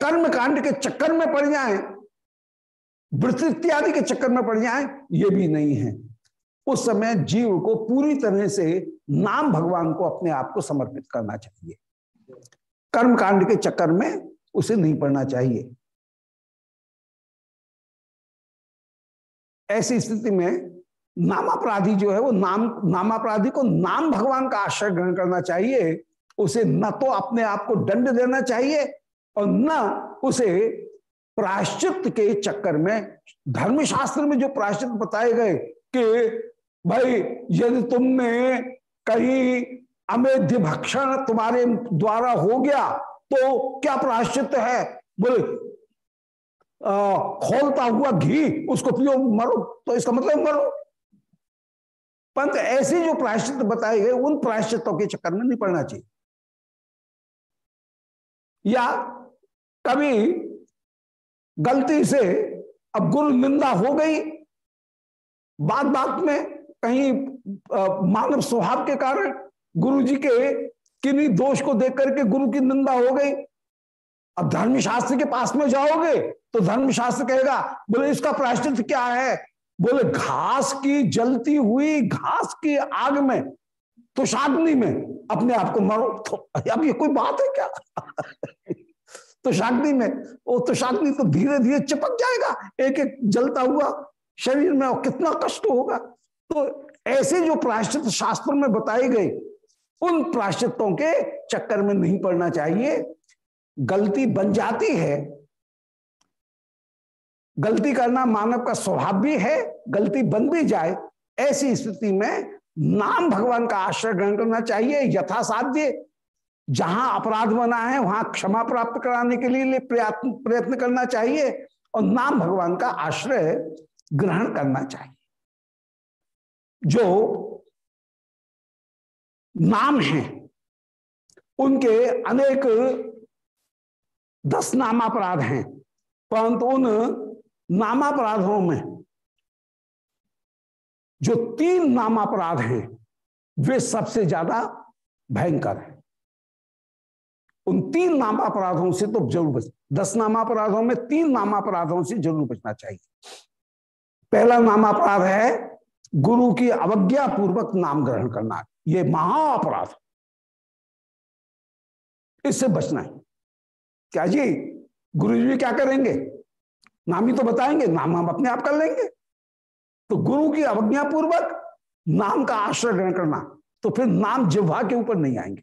कर्म कांड के चक्कर में पड़ जाए, वृत्ति इत्यादि के चक्कर में पड़ जाए, ये भी नहीं है। उस समय जीव को पूरी तरह से नाम भगवान को अपने आप को समर्पित करना चाहिए। कर्म कांड के चक्कर में उसे नहीं पड़ना चाहिए। ऐसी स्थिति में नामापराधी जो है वो नाम, नामापराधी को नाम भगवान का आश्रय ग्रहण करना चाहिए, उसे न तो अपने आप को दंड देना चाहिए और न उसे प्राश्चित के चक्कर में, धर्मशास्त्र में जो प्राश्चित बताए गए कि भाई, यदि तुमने कहीं अमेध्य भक्षण तुम्हारे द्वारा हो गया तो क्या प्राश्चित है? बोले खोलता हुआ घी, उसको पियो, मरो। तो इसका मतलब मरो। पंत ऐसे जो प्रायश्चित बताए गए उन प्रायश्चितों के चक्कर में नहीं पड़ना चाहिए। या कभी गलती से अब गुरु निंदा हो गई बात बात में कहीं मानव स्वभाव के कारण गुरु जी के किन्हीं दोष को देख करके गुरु की निंदा हो गई, अब धर्मशास्त्र के पास में जाओगे तो धर्मशास्त्र कहेगा, बोले, इसका प्रायश्चित क्या है? बोले, घास की जलती हुई, घास की आग में तुषाग्नि में अपने आप को मरो। तो अब ये कोई बात है क्या? [LAUGHS] तुषाग्नि में, वो तुषाग्नि तो धीरे धीरे चिपक जाएगा एक एक जलता हुआ शरीर में, और कितना कष्ट होगा। तो ऐसे जो प्रायश्चित शास्त्र में बताए गए उन प्राश्चितों के चक्कर में नहीं पड़ना चाहिए। गलती बन जाती है गलती करना मानव का स्वभाव भी है, गलती बन भी जाए, ऐसी स्थिति में नाम भगवान का आश्रय ग्रहण करना चाहिए, यथासाध्य। जहाँ अपराध बना है, वहाँ क्षमा प्राप्त कराने के लिए प्रयत्न प्रयत्न करना चाहिए और नाम भगवान का आश्रय ग्रहण करना चाहिए। जो नाम है, उनके अनेक दस नाम अपराध हैं, परंतु उन नामापराधों में जो तीन नामापराध हैं, वे सबसे ज़्यादा भयंकर है। उन तीन नामापराधों से तो ज़रूर बच, दस नामापराधों में तीन नामापराधों से ज़रूर बचना चाहिए। पहला नामापराध है गुरु की अवज्ञा पूर्वक नाम ग्रहण करना, ये महाअपराध इससे बचना है। क्या जी गुरु जी क्या करेंगे? नाम ही तो बताएँगे, नाम हम अपने आप कर लेंगे। तो गुरु की अवज्ञा पूर्वक नाम का आश्रय ग्रहण करना तो फिर नाम जिह्वा के ऊपर नहीं आएँगे।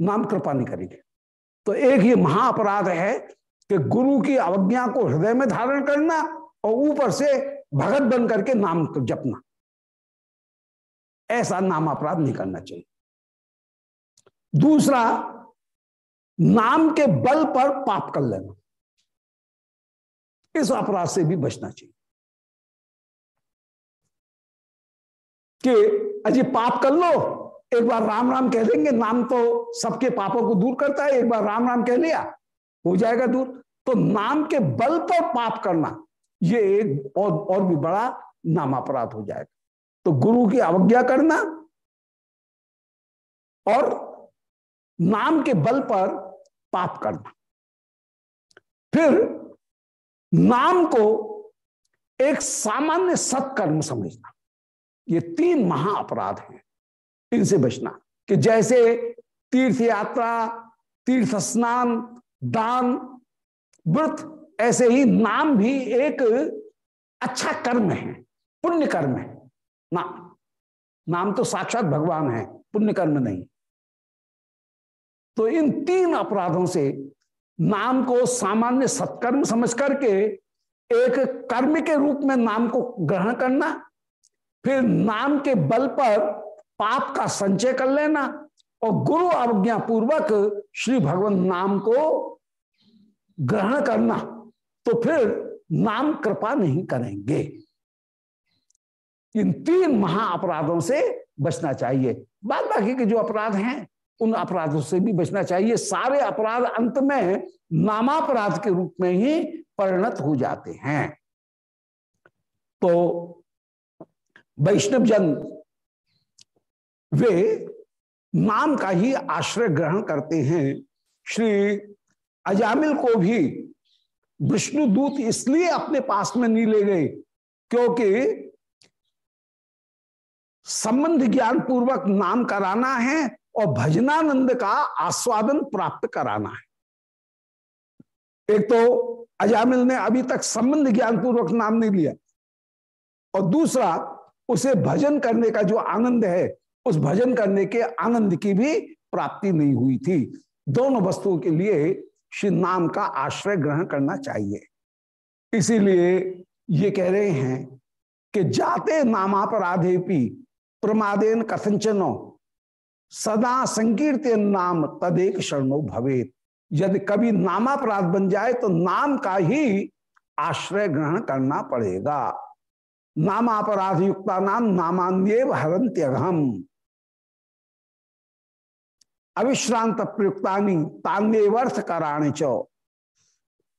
नाम कृपा नहीं करेंगे। तो एक ये महाअपराध है कि गुरु की अवज्ञा को हृदय में धारण करना और ऊपर से भगत बन करके नाम जपना। ऐसा नाम अपराध नहीं करना चाहिए। दूसरा, नाम के बल पर पाप कर लेना। इस अपराध से भी बचना चाहिए। कि अजी पाप कर लो एक बार राम राम कह देंगे नाम तो सबके पापों को दूर करता है एक बार राम राम कह लिया हो जाएगा दूर। तो नाम के बल पर पाप करना ये एक और, और भी बड़ा नाम अपराध हो जाएगा। तो गुरु की अवज्ञा करना और नाम के बल पर पाप करना। फिर नाम को एक सामान्य सत्कर्म समझना। ये तीन महा अपराध हैं। इनसे बचना कि जैसे तीर्थ यात्रा, तीर्थ स्नान, दान, व्रत, ऐसे ही नाम भी एक अच्छा कर्म है, पुण्य कर्म है। नाम नाम तो साक्षात भगवान है, पुण्य कर्म नहीं। तो इन तीन अपराधों से नाम को सामान्य सत्कर्म समझ करके एक कर्म के रूप में नाम को ग्रहण करना, फिर नाम के बल पर पाप का संचय कर लेना और गुरु अवज्ञा पूर्वक श्री भगवान नाम को ग्रहण करना। तो फिर नाम कृपा नहीं करेंगे। इन तीन महा अपराधों से बचना चाहिए। बाद बाकी के जो अपराध हैं उन अपराधों से भी बचना चाहिए। सारे अपराध अंत में नामापराध के रूप में ही परिणत हो जाते हैं। तो वैष्णव जन, वे नाम का ही आश्रय ग्रहण करते हैं। श्री अजामिल को भी विष्णु दूत इसलिए अपने पास में नहीं ले गए क्योंकि संबंध ज्ञान पूर्वक नाम कराना है और भजनानंद का आस्वादन प्राप्त कराना है। एक तो अजामिल ने अभी तक संबंध ज्ञान पूर्वक नाम नहीं लिया। और दूसरा, उसे भजन करने का जो आनंद है, उस भजन करने के आनंद की भी प्राप्ति नहीं हुई थी। दोनों वस्तुओं के लिए श्री नाम का आश्रय ग्रहण करना चाहिए। इसीलिए ये कह रहे हैं कि जाते नामापराधे पी प्रमादेन कथंचनो सदा संकीर्तन नाम तदेक शरणो भवेत। यदि कभी नामापराध बन जाए तो नाम का ही आश्रय ग्रहण करना पड़ेगा। नामापराध युक्ता नाम नामान्य हरंत्यघम अविश्रांत प्रयुक्तानी तान्यवर्थ कराणे चो।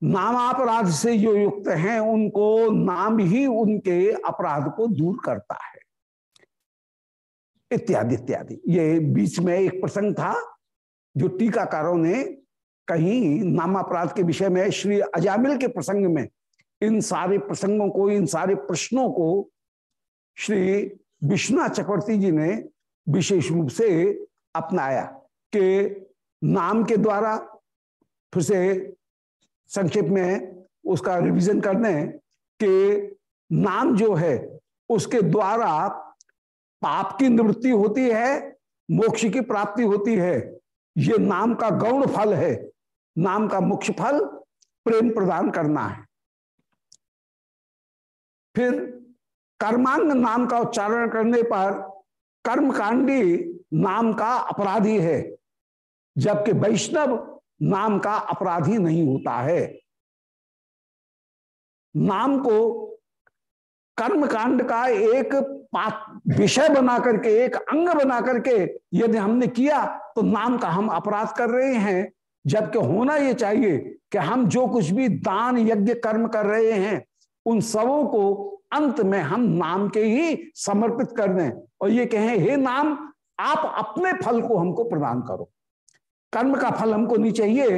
नामापराध से जो युक्त हैं, उनको नाम ही उनके अपराध को दूर करता है। इत्यादि इत्यादि। ये बीच में एक प्रसंग था जो टीकाकारों ने कहीं नामापराध के विषय में, श्री अजामिल के प्रसंग में, इन सारे प्रसंगों को, इन सारे प्रश्नों को श्री विश्वनाथ चक्रवर्ती जी ने विशेष रूप से अपनाया कि नाम के द्वारा फिर से संक्षेप में उसका रिवीजन करने के नाम जो है, उसके द्वारा पाप की निवृत्ति होती है, मोक्ष की प्राप्ति होती है। ये नाम का गौण फल है। नाम का मुख्य फल प्रेम प्रदान करना है। फिर कर्मांग नाम का उच्चारण करने पर कर्मकांडी नाम का अपराधी है, जबकि वैष्णव नाम का अपराधी नहीं होता है। नाम को कर्मकांड का एक विषय बना करके, एक अंग बना करके यदि हमने किया तो नाम का हम अपराध कर रहे हैं। जबकि होना यह चाहिए कि हम जो कुछ भी दान, यज्ञ, कर्म कर रहे हैं, उन सबों को अंत में हम नाम के ही समर्पित कर दें। और ये कहें, हे नाम, आप अपने फल को हमको प्रदान करो। कर्म का फल हमको नहीं चाहिए,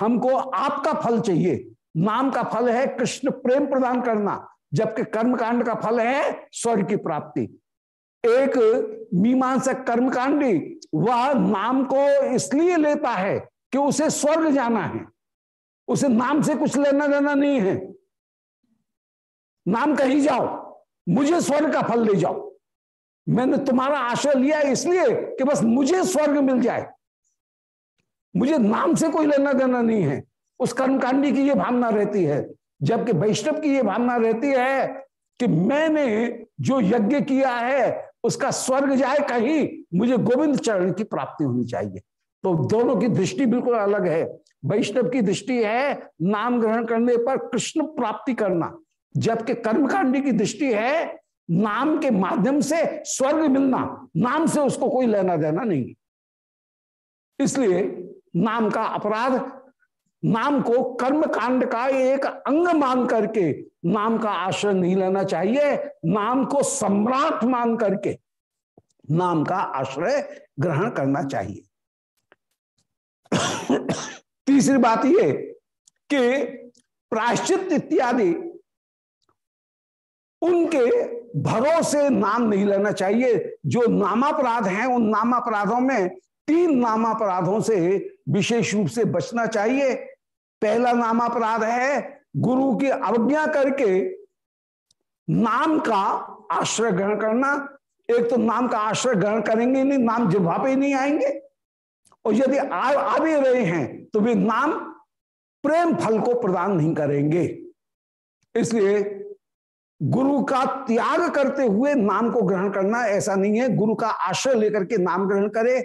हमको आपका फल चाहिए। नाम का फल है कृष्ण प्रेम प्रदान करना। जबकि कर्मकांड का फल है स्वर्ग की प्राप्ति। एक मीमांसक कर्मकांडी, वह नाम को इसलिए लेता है कि उसे स्वर्ग जाना है। उसे नाम से कुछ लेना देना नहीं है। नाम कहीं जाओ, मुझे स्वर्ग का फल ले जाओ। मैंने तुम्हारा आश्रय लिया इसलिए कि बस मुझे स्वर्ग मिल जाए। मुझे नाम से कोई लेना देना नहीं है। उस कर्मकांडी की यह भावना रहती है जबकि वैष्णव की यह भावना रहती है कि मैंने जो यज्ञ किया है, उसका स्वर्ग जाए, कहीं मुझे गोविंद चरण की प्राप्ति होनी चाहिए। तो दोनों की दृष्टि बिल्कुल अलग है। वैष्णव की दृष्टि है नाम ग्रहण करने पर कृष्ण प्राप्ति करना, जबकि कर्मकांडी की दृष्टि है नाम के माध्यम से स्वर्ग मिलना, नाम से उसको कोई लेना देना नहीं। इसलिए नाम का अपराध नाम को कर्म कांड का एक अंग मान करके नाम का आश्रय नहीं लेना चाहिए, नाम को सम्राट मान करके नाम का आश्रय ग्रहण करना चाहिए। [COUGHS] तीसरी बात यह कि प्रायश्चित इत्यादि, उनके भरोसे नाम नहीं लेना चाहिए। जो नामापराध हैं, उन नामापराधों में तीन नामापराधों से विशेष रूप से बचना चाहिए। पहला नाम अपराध है गुरु की अवज्ञा करके नाम का आश्रय ग्रहण करना। एक तो नाम का आश्रय ग्रहण करेंगे नहीं नाम जिह्वा पे ही नहीं आएँगे। और यदि आ, आ भी रहे हैं तो वे नाम प्रेम फल को प्रदान नहीं करेंगे। इसलिए गुरु का त्याग करते हुए नाम को ग्रहण करना ऐसा नहीं है। गुरु का आश्रय लेकर के नाम ग्रहण करे।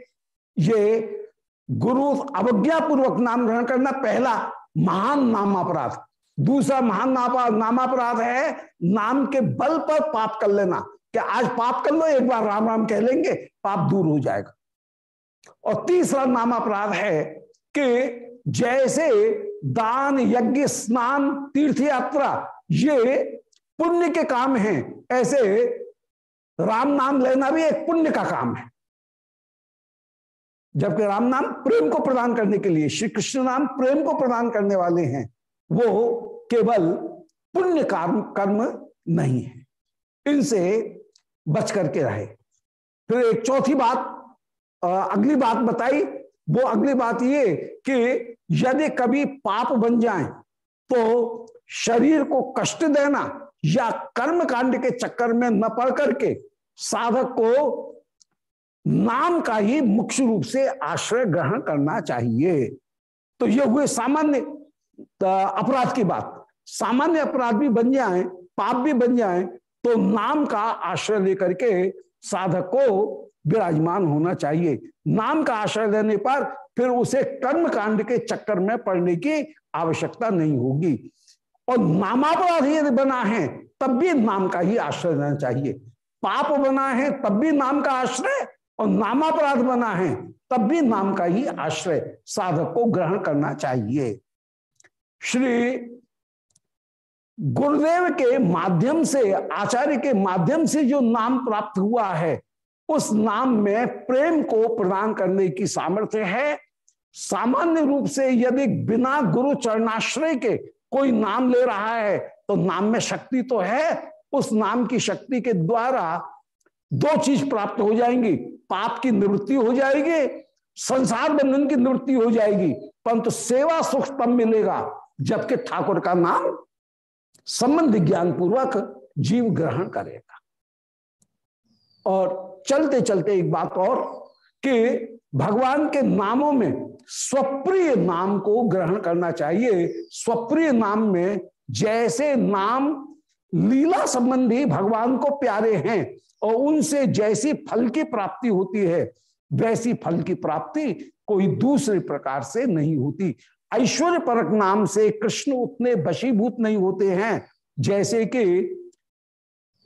ये गुरु अवज्ञा पूर्वक नाम ग्रहण करना पहला महान नामापराध दूसरा महान नामापराध है, नाम के बल पर पाप कर लेना, कि आज पाप कर लो, एक बार राम राम कह लेंगे, पाप दूर हो जाएगा। और तीसरा नाम अपराध है कि जैसे दान, यज्ञ, स्नान, तीर्थ यात्रा, ये पुण्य के काम हैं। ऐसे राम नाम लेना भी एक पुण्य का काम है। जबकि राम नाम प्रेम को प्रदान करने के लिए, श्री कृष्ण नाम प्रेम को प्रदान करने वाले हैं, वो केवल पुण्य कर्म कर्म नहीं है। इनसे बच करके रहे। फिर एक चौथी बात अगली बात बताई। वो अगली बात ये कि यदि कभी पाप बन जाए तो शरीर को कष्ट देना या कर्म कांड के चक्कर में न पड़ करके साधक को नाम का ही मुख्य रूप से आश्रय ग्रहण करना चाहिए। तो ये हुए सामान्य अपराध की बात। सामान्य अपराध भी बन जाए, पाप भी बन जाए तो नाम का आश्रय लेकर के साधक को विराजमान होना चाहिए। नाम का आश्रय लेने पर फिर उसे कर्म कांड के चक्कर में पड़ने की आवश्यकता नहीं होगी। और नामापराध यदि बना है, तब भी नाम का ही आश्रय लेना चाहिए। पाप बना है, तब भी नाम का आश्रय और नामापराध बना है, तब भी नाम का ही आश्रय साधक को ग्रहण करना चाहिए। श्री गुरुदेव के माध्यम से, आचार्य के माध्यम से जो नाम प्राप्त हुआ है, उस नाम में प्रेम को प्रदान करने की सामर्थ्य है। सामान्य रूप से यदि बिना गुरु चरणाश्रय के कोई नाम ले रहा है तो नाम में शक्ति तो है, उस नाम की शक्ति के द्वारा दो चीज़ प्राप्त हो जाएँगी। पाप की निवृत्ति हो जाएगी, संसार बंधन की निवृत्ति हो जाएगी, परंतु सेवा तब मिलेगा जबकि ठाकुर का नाम संबंध ज्ञान पूर्वक जीव ग्रहण करेगा। और चलते चलते एक बात और कि भगवान के नामों में स्वप्रिय नाम को ग्रहण करना चाहिए। स्वप्रिय नाम में जैसे नाम लीला संबंधी भगवान को प्यारे हैं और उनसे जैसी फल की प्राप्ति होती है, वैसी फल की प्राप्ति कोई दूसरे प्रकार से नहीं होती। ऐश्वर्य परक नाम से कृष्ण उतने बशीभूत नहीं होते हैं, जैसे कि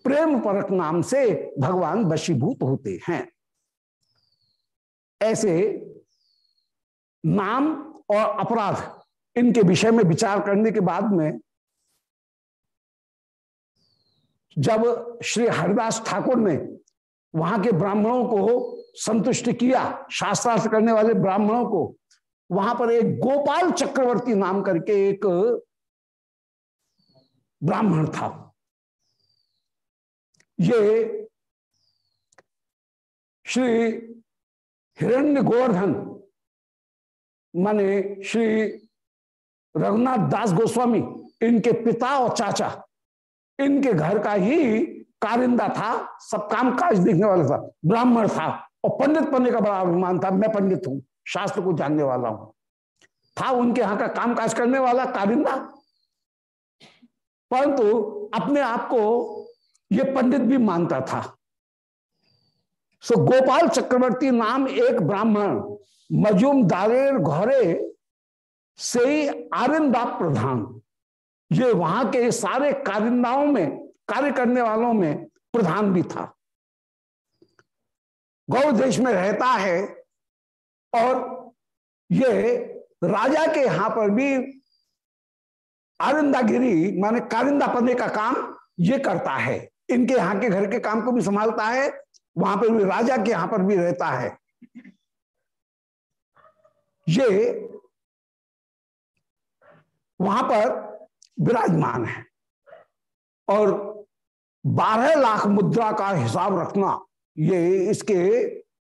प्रेम परक नाम से भगवान बशीभूत होते हैं। ऐसे नाम और अपराध इनके विषय में विचार करने के बाद में जब श्री हरिदास ठाकुर ने वहाँ के ब्राह्मणों को संतुष्ट किया, शास्त्रार्थ करने वाले ब्राह्मणों को, वहाँ पर एक गोपाल चक्रवर्ती नाम करके एक ब्राह्मण था। ये श्री हिरण्य गोवर्धन माने श्री रघुनाथ दास गोस्वामी, इनके पिता और चाचा इनके घर का ही कारिंदा था, सब काम काज देखने वाला था, ब्राह्मण था, और पंडित बनने का बड़ा अभिमान था, मैं पंडित हूँ, शास्त्र को जानने वाला हूँ। था उनके यहाँ का काम काज करने वाला कारिंदा। परंतु अपने आप को ये पंडित भी मानता था। सो गोपाल चक्रवर्ती नाम एक ब्राह्मण मजूम दारेर घोरे से आरिंदा प्रधान। ये वहाँ के सारे कारिंदाओं में, कार्य करने वालों में प्रधान भी था। गौ देश में रहता है और ये राजा के यहाँ पर भी आरिंदागिरी, माने कारिंदा पन्ने का काम ये करता है। इनके यहाँ के घर के काम को भी संभालता है, वहाँ पर भी राजा के यहाँ पर भी रहता है। ये वहाँ पर विराजमान है। और बारह लाख मुद्रा का हिसाब रखना, ये इसके,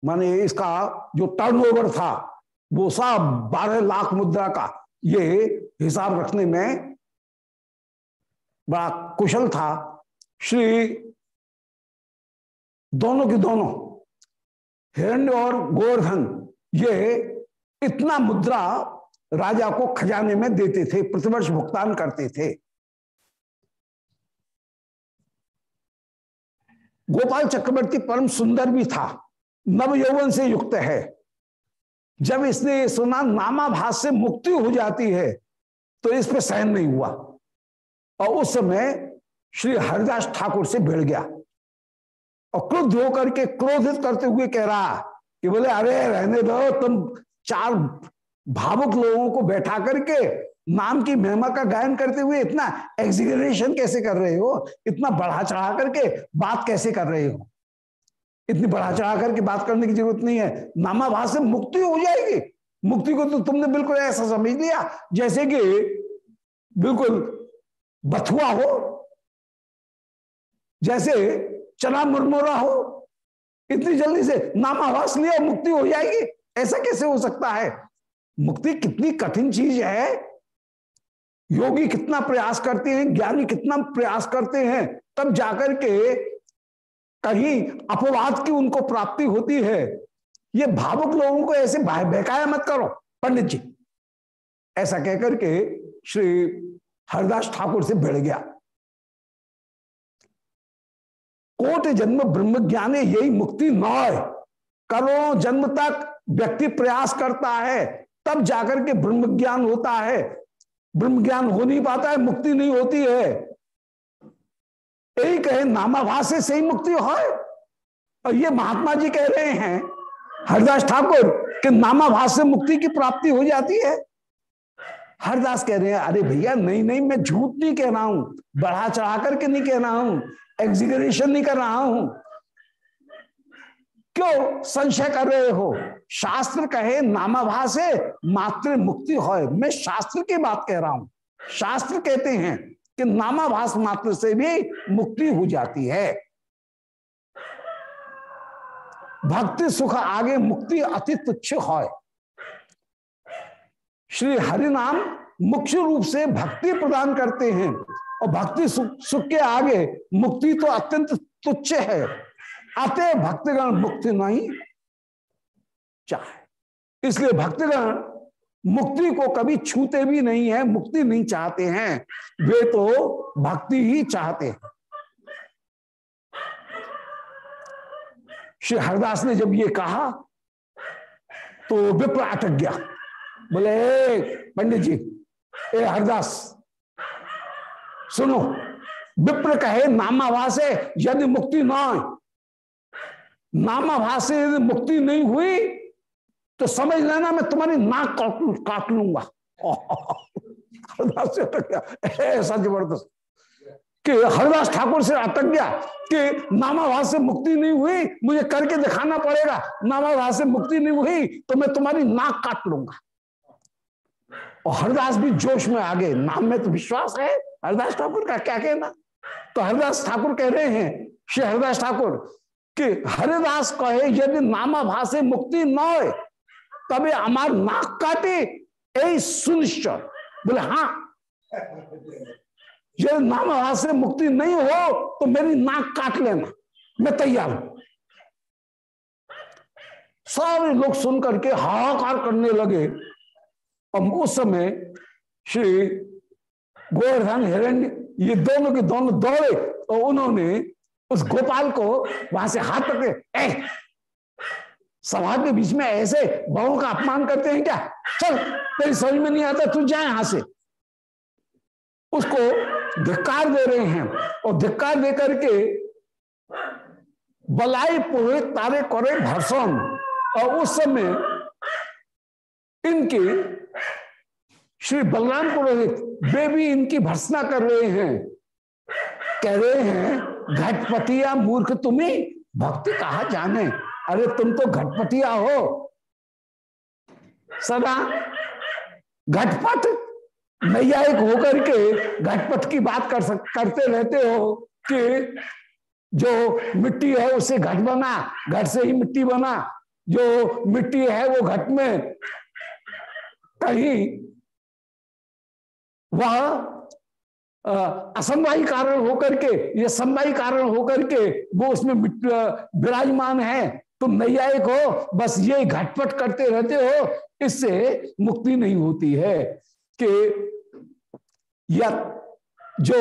माने इसका जो टर्नओवर था, वो सब बारह लाख मुद्रा का, ये हिसाब रखने में बड़ा कुशल था। श्री दोनों के दोनों, हिरण्य और गोवर्धन, ये इतना मुद्रा राजा को खजाने में देते थे, प्रतिवर्ष भुगतान करते थे। गोपाल चक्रवर्ती परम सुंदर भी था नव यौवन से युक्त है। जब इसने सुना नामाभास से मुक्ति हो जाती है तो इस पर सहन नहीं हुआ। और उस समय श्री हरिदास ठाकुर से भिड़ गया। और क्रुद्ध होकर के क्रोधित करते हुए कह रहा कि बोले, अरे रहने दो, तुम चार भावुक लोगों को बैठा करके नाम की महिमा का गायन करते हुए इतना एग्जीग्रेशन कैसे कर रहे हो? इतना बढ़ा चढ़ा करके बात कैसे कर रहे हो? इतनी बढ़ा चढ़ा करके बात करने की ज़रूरत नहीं है। नामाभास से मुक्ति हो जाएगी। मुक्ति को तो तुमने बिल्कुल ऐसा समझ लिया, जैसे कि बिल्कुल बथुआ हो, जैसे चना मुरमुरा हो। इतनी जल्दी से नामाभास लिया, मुक्ति हो जाएगी। ऐसा कैसे हो सकता है? मुक्ति कितनी कठिन चीज़ है। योगी कितना प्रयास करते हैं, ज्ञानी कितना प्रयास करते हैं, तब जाकर के कहीं अपवाद की उनको प्राप्ति होती है। ये भावुक लोगों को ऐसे बहकाया मत करो, पंडित जी। ऐसा कहकर के श्री हरदास ठाकुर से भिड़ गया। कोट जन्म ब्रह्म ज्ञाने यही मुक्ति नौ करोड़ों जन्म तक व्यक्ति प्रयास करता है। तब जाकर के ब्रह्म ज्ञान होता है। ब्रह्म ज्ञान हो नहीं पाता है, मुक्ति नहीं होती है। यही कहे नामाभास से सही मुक्ति हो और ये महात्मा जी कह रहे हैं, हरदास ठाकुर, कि नामाभास से मुक्ति की प्राप्ति हो जाती है। हरदास कह रहे हैं, अरे भैया, नहीं नहीं, मैं झूठ नहीं कह रहा हूँ, बढ़ा चढ़ा करके नहीं कह रहा हूँ एग्जीक्यूशन नहीं कर रहा हूँ क्यों संशय कर रहे हो? शास्त्र कहे, नामाभास से मात्र मुक्ति हो मैं शास्त्र की बात कह रहा हूँ। शास्त्र कहते हैं कि नामाभास मात्र से भी मुक्ति हो जाती है। भक्ति सुख आगे मुक्ति अति तुच्छ हो श्री हरिनाम मुख्य रूप से भक्ति प्रदान करते हैं। और भक्ति सुख सुख के आगे मुक्ति तो अत्यंत तुच्छ है। अतः भक्तगण मुक्ति नहीं चाहे। इसलिए भक्तगण मुक्ति को कभी छूते भी नहीं है, मुक्ति नहीं चाहते हैं। वे तो भक्ति ही चाहते हैं। श्री हरदास ने जब ये कहा तो विप्र अटक गया बोले पंडित जी, ए हरदास, सुनो, विप्र कहे, नामावास है, यदि मुक्ति ना नामाभास से यदि मुक्ति नहीं हुई तो समझ लेना, मैं तुम्हारी नाक काट लूँगा। हरदास से गया। ऐसा ज़बरदस्त। कि हरदास ठाकुर से अटक गया कि नामाभास से मुक्ति नहीं हुई, मुझे करके दिखाना पड़ेगा नामाभास से मुक्ति नहीं हुई तो मैं तुम्हारी नाक काट लूँगा। और हरदास भी जोश में आ गए। नाम में तो विश्वास है, हरदास ठाकुर का क्या कहना? तो हरदास ठाकुर कह रहे हैं, श्री हरिदास ठाकुर कि हरिदास कहे, यदि नामा से मुक्ति न हो तबे हमार नाक काटे यही सुनिश्चय। बोले हाँ। यदि नामा से मुक्ति नहीं हो तो मेरी नाक काट लेना। मैं तैयार हूँ। सारे लोग सुन करके हाहाकार करने लगे। और उस समय श्री गोवर्धन, हिरण्य, ये दोनों के दोनों दौड़े, और उन्होंने उस गोपाल को वहाँ से हाथ पकड़े। समाज के बीच में ऐसे बहु का अपमान करते हैं क्या? चल, तेरी समझ में नहीं आता, तू जाए यहाँ से। उसको धिक्कार दे रहे हैं और धिक्कार दे करके बलाई पुरोहित तारे करे भरसों। और उस समय इनके श्री बलराम पुरोहित वे भी इनकी भर्सना कर रहे हैं। कह रहे हैं घटपतिया मूर्ख तुम्हें? भक्ति कहा जाने? अरे तुम तो घटपतिया हो। सदा घटपट। नैयायिक होकर के घटपट की बात कर सक, करते रहते हो कि जो मिट्टी है उससे घट बना घट से ही मिट्टी बना। जो मिट्टी है वो घट में कहीं, वह असंवाही कारण होकर के, ये संवाही कारण होकर के वो उसमें विराजमान है। तुम नैयायिक हो, बस ये घटपट करते रहते हो, इससे मुक्ति नहीं होती है कि या जो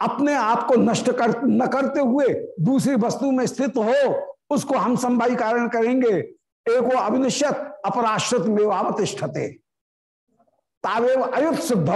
अपने आप को नष्ट कर, न करते हुए दूसरी वस्तु में स्थित हो, उसको हम संवाही कारण करेंगे एक वो अविनिश्चित अपराश्रित मेवावतिष्ठते। तावेव अयुत सिद्ध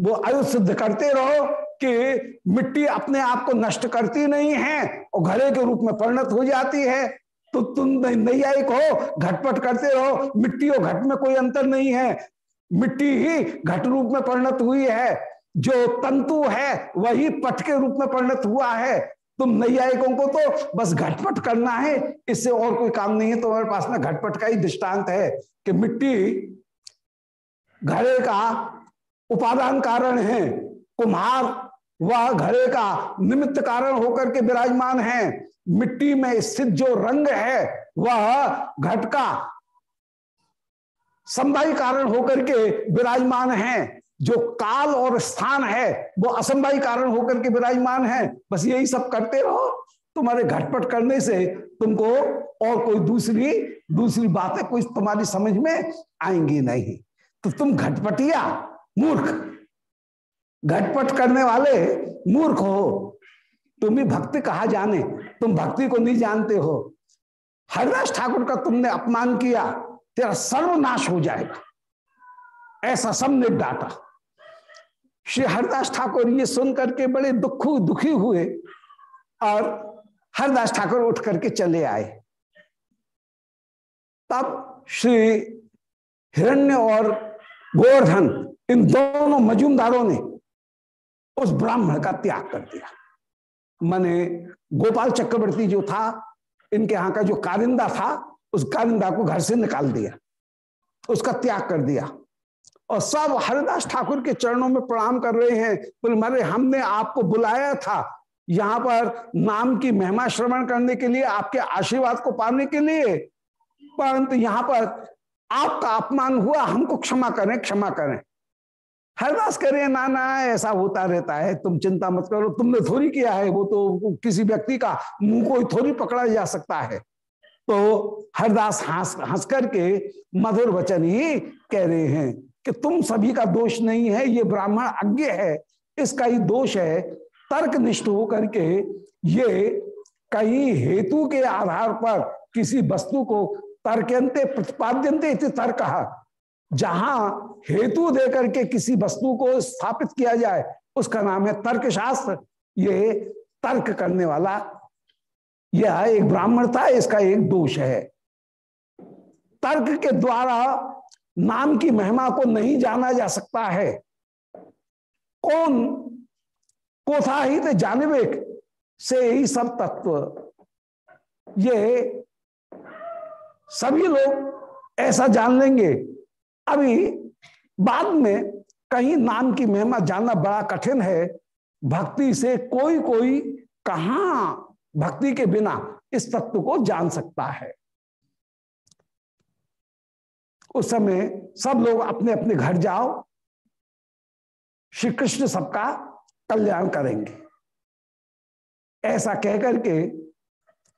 वो अयुत सिद्ध करते रहो कि मिट्टी अपने आप को नष्ट करती नहीं है और घरे के रूप में परिणत हो जाती है। तो तुम नैयायिक हो घटपट करते रहो। मिट्टी और घट में कोई अंतर नहीं है। मिट्टी ही घट रूप में परिणत हुई है। जो तंतु है, वही पट के रूप में परिणत हुआ है। तुम नैयायिकों को तो बस घटपट करना है। इससे और कोई काम नहीं है। तुम्हारे पास में घटपट का ही दृष्टांत है कि मिट्टी घड़े का उपादान कारण है। कुम्हार वह घड़े का निमित्त कारण होकर के विराजमान है। मिट्टी में स्थित जो रंग है, वह घट का संभाई कारण होकर के विराजमान है। जो काल और स्थान है, वो असंभाई कारण होकर के विराजमान है। बस यही सब करते रहो। तुम्हारे घटपट करने से तुमको और कोई दूसरी दूसरी बातें कोई तुम्हारी समझ में आएँगी नहीं। तो तुम घटपटिया मूर्ख। घटपट करने वाले मूर्ख हो। तुम भी भक्ति कहा जाने? तुम भक्ति को नहीं जानते हो। हरिदास ठाकुर का तुमने अपमान किया, तेरा सर्वनाश हो जाएगा। ऐसा सबने डांटा श्री हरिदास ठाकुर ये सुन करके बड़े दुख, दुखी हुए और हरिदास ठाकुर उठ करके चले आए। तब श्री हिरण्य और गोवर्धन इन दोनों मजूमदारों ने उस ब्राह्मण का त्याग कर दिया। माने गोपाल चक्रवर्ती जो था, इनके यहाँ का जो कारिंदा था, उस कारिंदा को घर से निकाल दिया, उसका त्याग कर दिया। और सब हरिदास ठाकुर के चरणों में प्रणाम कर रहे हैं, बोले, मारे, हमने आपको बुलाया था यहाँ पर नाम की महिमा श्रवण करने के लिए, आपके आशीर्वाद को पाने के लिए। परंतु यहाँ पर आपका अपमान हुआ, हमको क्षमा करें क्षमा करें। हरदास करें ना ना ऐसा होता रहता है, तुम चिंता मत करो, तुमने थोड़ी किया है, वो तो किसी व्यक्ति का मुँह को थोड़ी पकड़ा जा सकता है। तो हरदास हंस हंस करके मधुर वचन ही कह रहे हैं कि तुम सभी का दोष नहीं है, ये ब्राह्मण अज्ञ है, इसका ही दोष है तर्क निष्ठ होकर के ये कहीं हेतु के आधार पर किसी वस्तु को तर्कते प्रतिपाद्यंते तर्क। जहाँ हेतु देकर के किसी वस्तु को स्थापित किया जाए, उसका नाम है तर्कशास्त्र। ये तर्क करने वाला, यह एक ब्राह्मण था, इसका एक दोष है। तर्क के द्वारा नाम की महिमा को नहीं जाना जा सकता है। कौन कोथाहित जानविक से ही सब तत्व। ये सभी लोग ऐसा जान लेंगे अभी बाद में कहीं नाम की महिमा जानना बड़ा कठिन है। भक्ति से कोई कोई कहा भक्ति के बिना इस तत्व को जान सकता है। उस समय सब लोग अपने अपने घर जाओ। श्री कृष्ण सबका कल्याण करेंगे। ऐसा कहकर के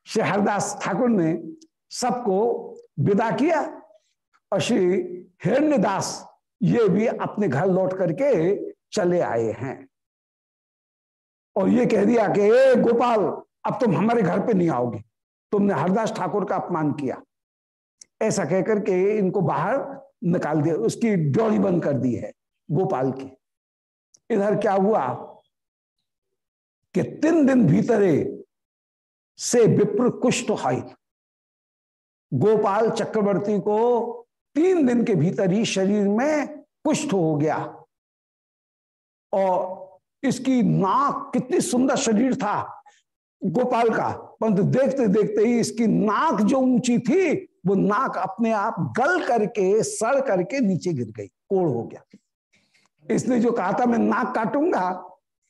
श्री हरदास ठाकुर ने सबको विदा किया और श्री हिरण्यदास ये भी अपने घर लौट करके चले आए हैं। और ये कह दिया कि, ए गोपाल, अब तुम हमारे घर पे नहीं आओगे। तुमने हरदास ठाकुर का अपमान किया। ऐसा कहकर के इनको बाहर निकाल दिया, उसकी डोरी बंद कर दी है गोपाल की। इधर क्या हुआ कि तीन दिन भीतरे से विप्र कुष्ठ हाई। गोपाल चक्रवर्ती को तीन दिन के भीतर ही शरीर में कुष्ठ हो गया। और इसकी नाक कितनी सुंदर शरीर था गोपाल का, परंतु देखते देखते ही इसकी नाक जो ऊँची थी, वो नाक अपने आप गल करके, सड़ करके नीचे गिर गई कोड़ हो गया। इसने जो कहा था, मैं नाक काटूँगा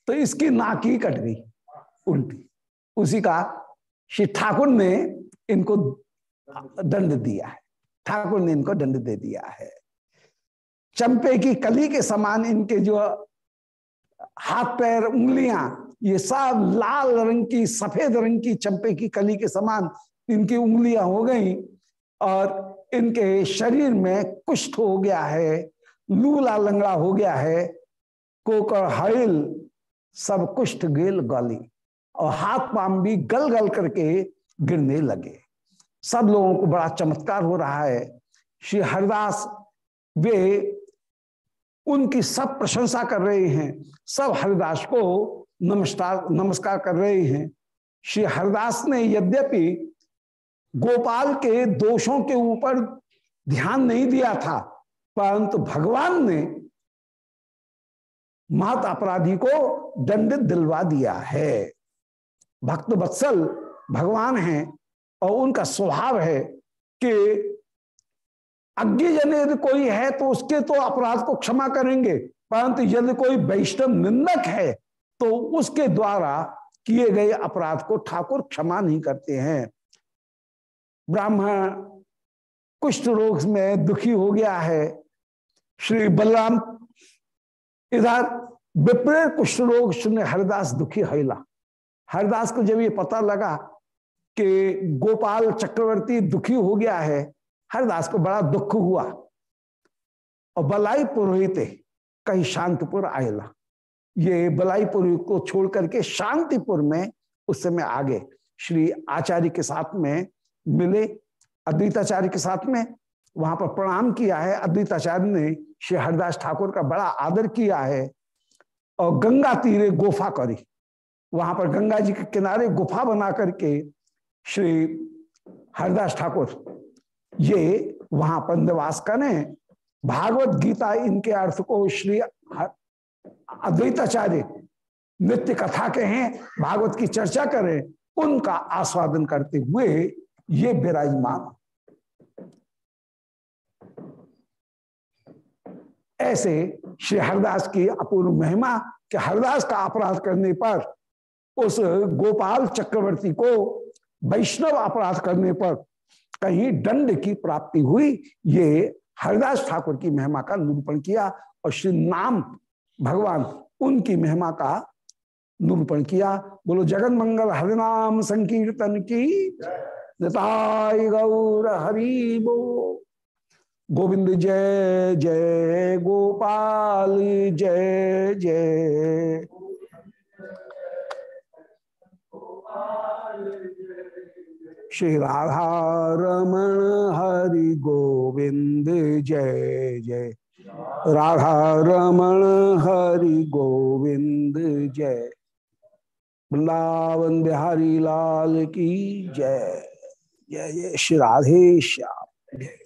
तो इसकी नाक ही कट गई, उल्टी। उसी का श्री ठाकुर ने इनको दंड दिया है। ठाकुर ने इनको दंड दे दिया है। चंपे की कली के समान इनके जो हाथ, पैर, उंगलियाँ, ये सब लाल रंग की, सफ़ेद रंग की चंपे की कली के समान इनकी उंगलियाँ हो गई और इनके शरीर में कुष्ठ हो गया है, लूला लंगड़ा हो गया है, कोकर हईल सब कुष्ठ गेल गली और हाथ पाम भी गल गल करके गिरने लगे। सब लोगों को बड़ा चमत्कार हो रहा है। श्री हरिदास, वे उनकी सब प्रशंसा कर रहे हैं। सब हरिदास को नमस्कार नमस्कार कर रहे हैं। श्री हरिदास ने यद्यपि गोपाल के दोषों के ऊपर ध्यान नहीं दिया था, परंतु भगवान ने महत अपराधी को दंडित दिलवा दिया है। भक्त बत्सल भगवान हैं। और उनका स्वभाव है कि अज्ञजन यदि कोई है तो उसके तो अपराध को क्षमा करेंगे, परंतु यदि कोई वैष्णव निंदक है तो उसके द्वारा किए गए अपराध को ठाकुर क्षमा नहीं करते हैं। ब्राह्मण कुष्ठ रोग में दुखी हो गया है। श्री बलराम, इधर विप्रेर कुष्ठ रोग, सुने हरिदास दुखी हैला। हरिदास को जब ये पता लगा कि गोपाल चक्रवर्ती दुखी हो गया है, हरिदास को बड़ा दुख हुआ। और बलाई पुरोहित कहीं शांतिपुर आयला। ये बलाईपुर को छोड़ करके शांतिपुर में उस समय आगे श्री आचार्य के साथ में मिले। अद्वैताचार्य के साथ में वहाँ पर प्रणाम किया है। अद्वैताचार्य ने श्री हरिदास ठाकुर का बड़ा आदर किया है और गंगा तीरे गुफा करी। वहाँ पर गंगा जी के किनारे गुफा बना करके श्री हरिदास ठाकुर, ये वहाँ पर निवास करें भागवत गीता इनके अर्थ को श्री अद्वैताचार्य नित्य कथा के हैं, भागवत की चर्चा करें, उनका आस्वादन करते हुए ये विराजमान। ऐसे श्री हरदास की अपूर्व महिमा कि हरदास का अपराध करने पर उस गोपाल चक्रवर्ती को वैष्णव अपराध करने पर कहीं दंड की प्राप्ति हुई, ये हरिदास ठाकुर की महिमा का निरूपण किया और श्री नाम भगवान उनकी महिमा का निरूपण किया। बोलो जगन मंगल हरिनाम संकीर्तन की नताय गौर हरिबो गोविंद जय जय गोपाल जय जय। श्री राधा रमण हरि गोविंद जय जय। राधा रमण हरि गोविंद जय। वृंदावन बिहारी लाल की जय। जय जय। श्री राधे श्याम। जय